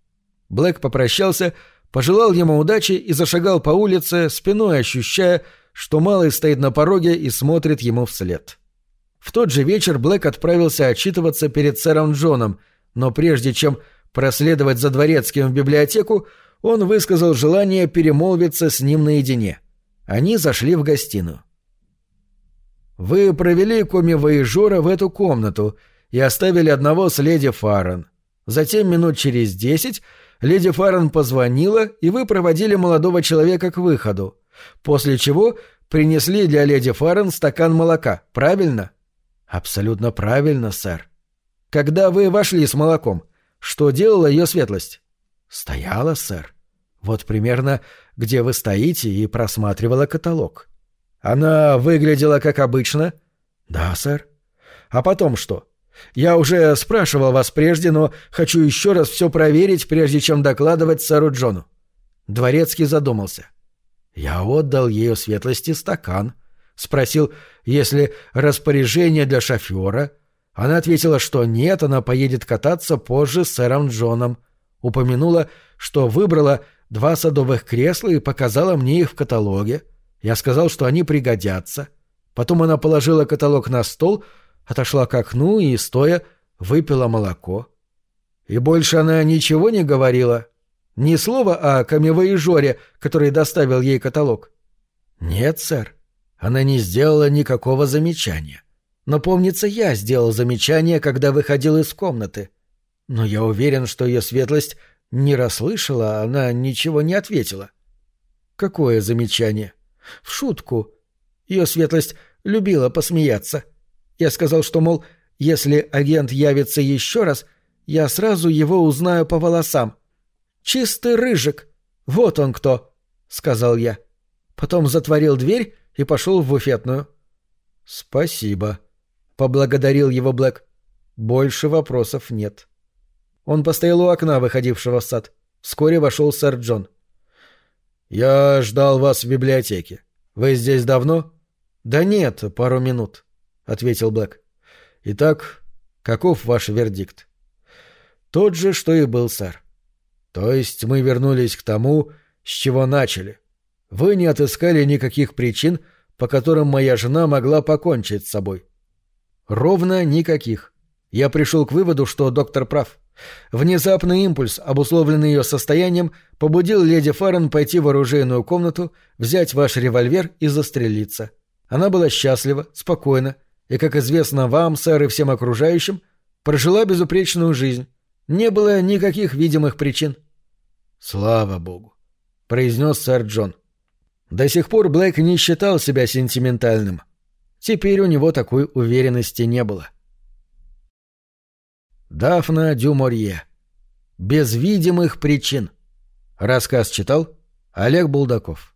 Блэк попрощался, — пожелал ему удачи и зашагал по улице, спиной ощущая, что Малый стоит на пороге и смотрит ему вслед. В тот же вечер Блэк отправился отчитываться перед сэром Джоном, но прежде чем проследовать за дворецким в библиотеку, он высказал желание перемолвиться с ним наедине. Они зашли в гостиную. «Вы провели коми-воежора в эту комнату и оставили одного с леди Фарен. Затем минут через десять Леди Фаррен позвонила, и вы проводили молодого человека к выходу. После чего принесли для леди Фаррен стакан молока, правильно? Абсолютно правильно, сэр. Когда вы вошли с молоком, что делала ее светлость? Стояла, сэр. Вот примерно, где вы стоите, и просматривала каталог. Она выглядела как обычно? Да, сэр. А потом что? Я уже спрашивал вас прежде, но хочу еще раз все проверить, прежде чем докладывать сэру Джону». Дворецкий задумался. Я отдал ее светлости стакан. Спросил, есть ли распоряжение для шофера. Она ответила, что нет, она поедет кататься позже с сэром Джоном. Упомянула, что выбрала два садовых кресла и показала мне их в каталоге. Я сказал, что они пригодятся. Потом она положила каталог на стол — отошла к окну и, стоя, выпила молоко. И больше она ничего не говорила. Ни слова о и жоре, который доставил ей каталог. Нет, сэр, она не сделала никакого замечания. Но, помнится, я сделал замечание, когда выходил из комнаты. Но я уверен, что ее светлость не расслышала, она ничего не ответила. Какое замечание? В шутку. Ее светлость любила посмеяться. — я сказал, что, мол, если агент явится еще раз, я сразу его узнаю по волосам. «Чистый рыжик! Вот он кто!» — сказал я. Потом затворил дверь и пошел в буфетную. «Спасибо», — поблагодарил его Блэк. «Больше вопросов нет». Он постоял у окна, выходившего в сад. Вскоре вошел сэр Джон. «Я ждал вас в библиотеке. Вы здесь давно?» «Да нет, пару минут» ответил Блэк. Итак, каков ваш вердикт? Тот же, что и был, сэр. То есть мы вернулись к тому, с чего начали. Вы не отыскали никаких причин, по которым моя жена могла покончить с собой. Ровно никаких. Я пришел к выводу, что доктор прав. Внезапный импульс, обусловленный ее состоянием, побудил леди Фарен пойти в оружейную комнату, взять ваш револьвер и застрелиться. Она была счастлива, спокойна, и, как известно вам, сэр, и всем окружающим, прожила безупречную жизнь. Не было никаких видимых причин. «Слава богу!» — произнес сэр Джон. До сих пор Блэк не считал себя сентиментальным. Теперь у него такой уверенности не было. Дафна Дюморье. Без видимых причин. Рассказ читал Олег Булдаков.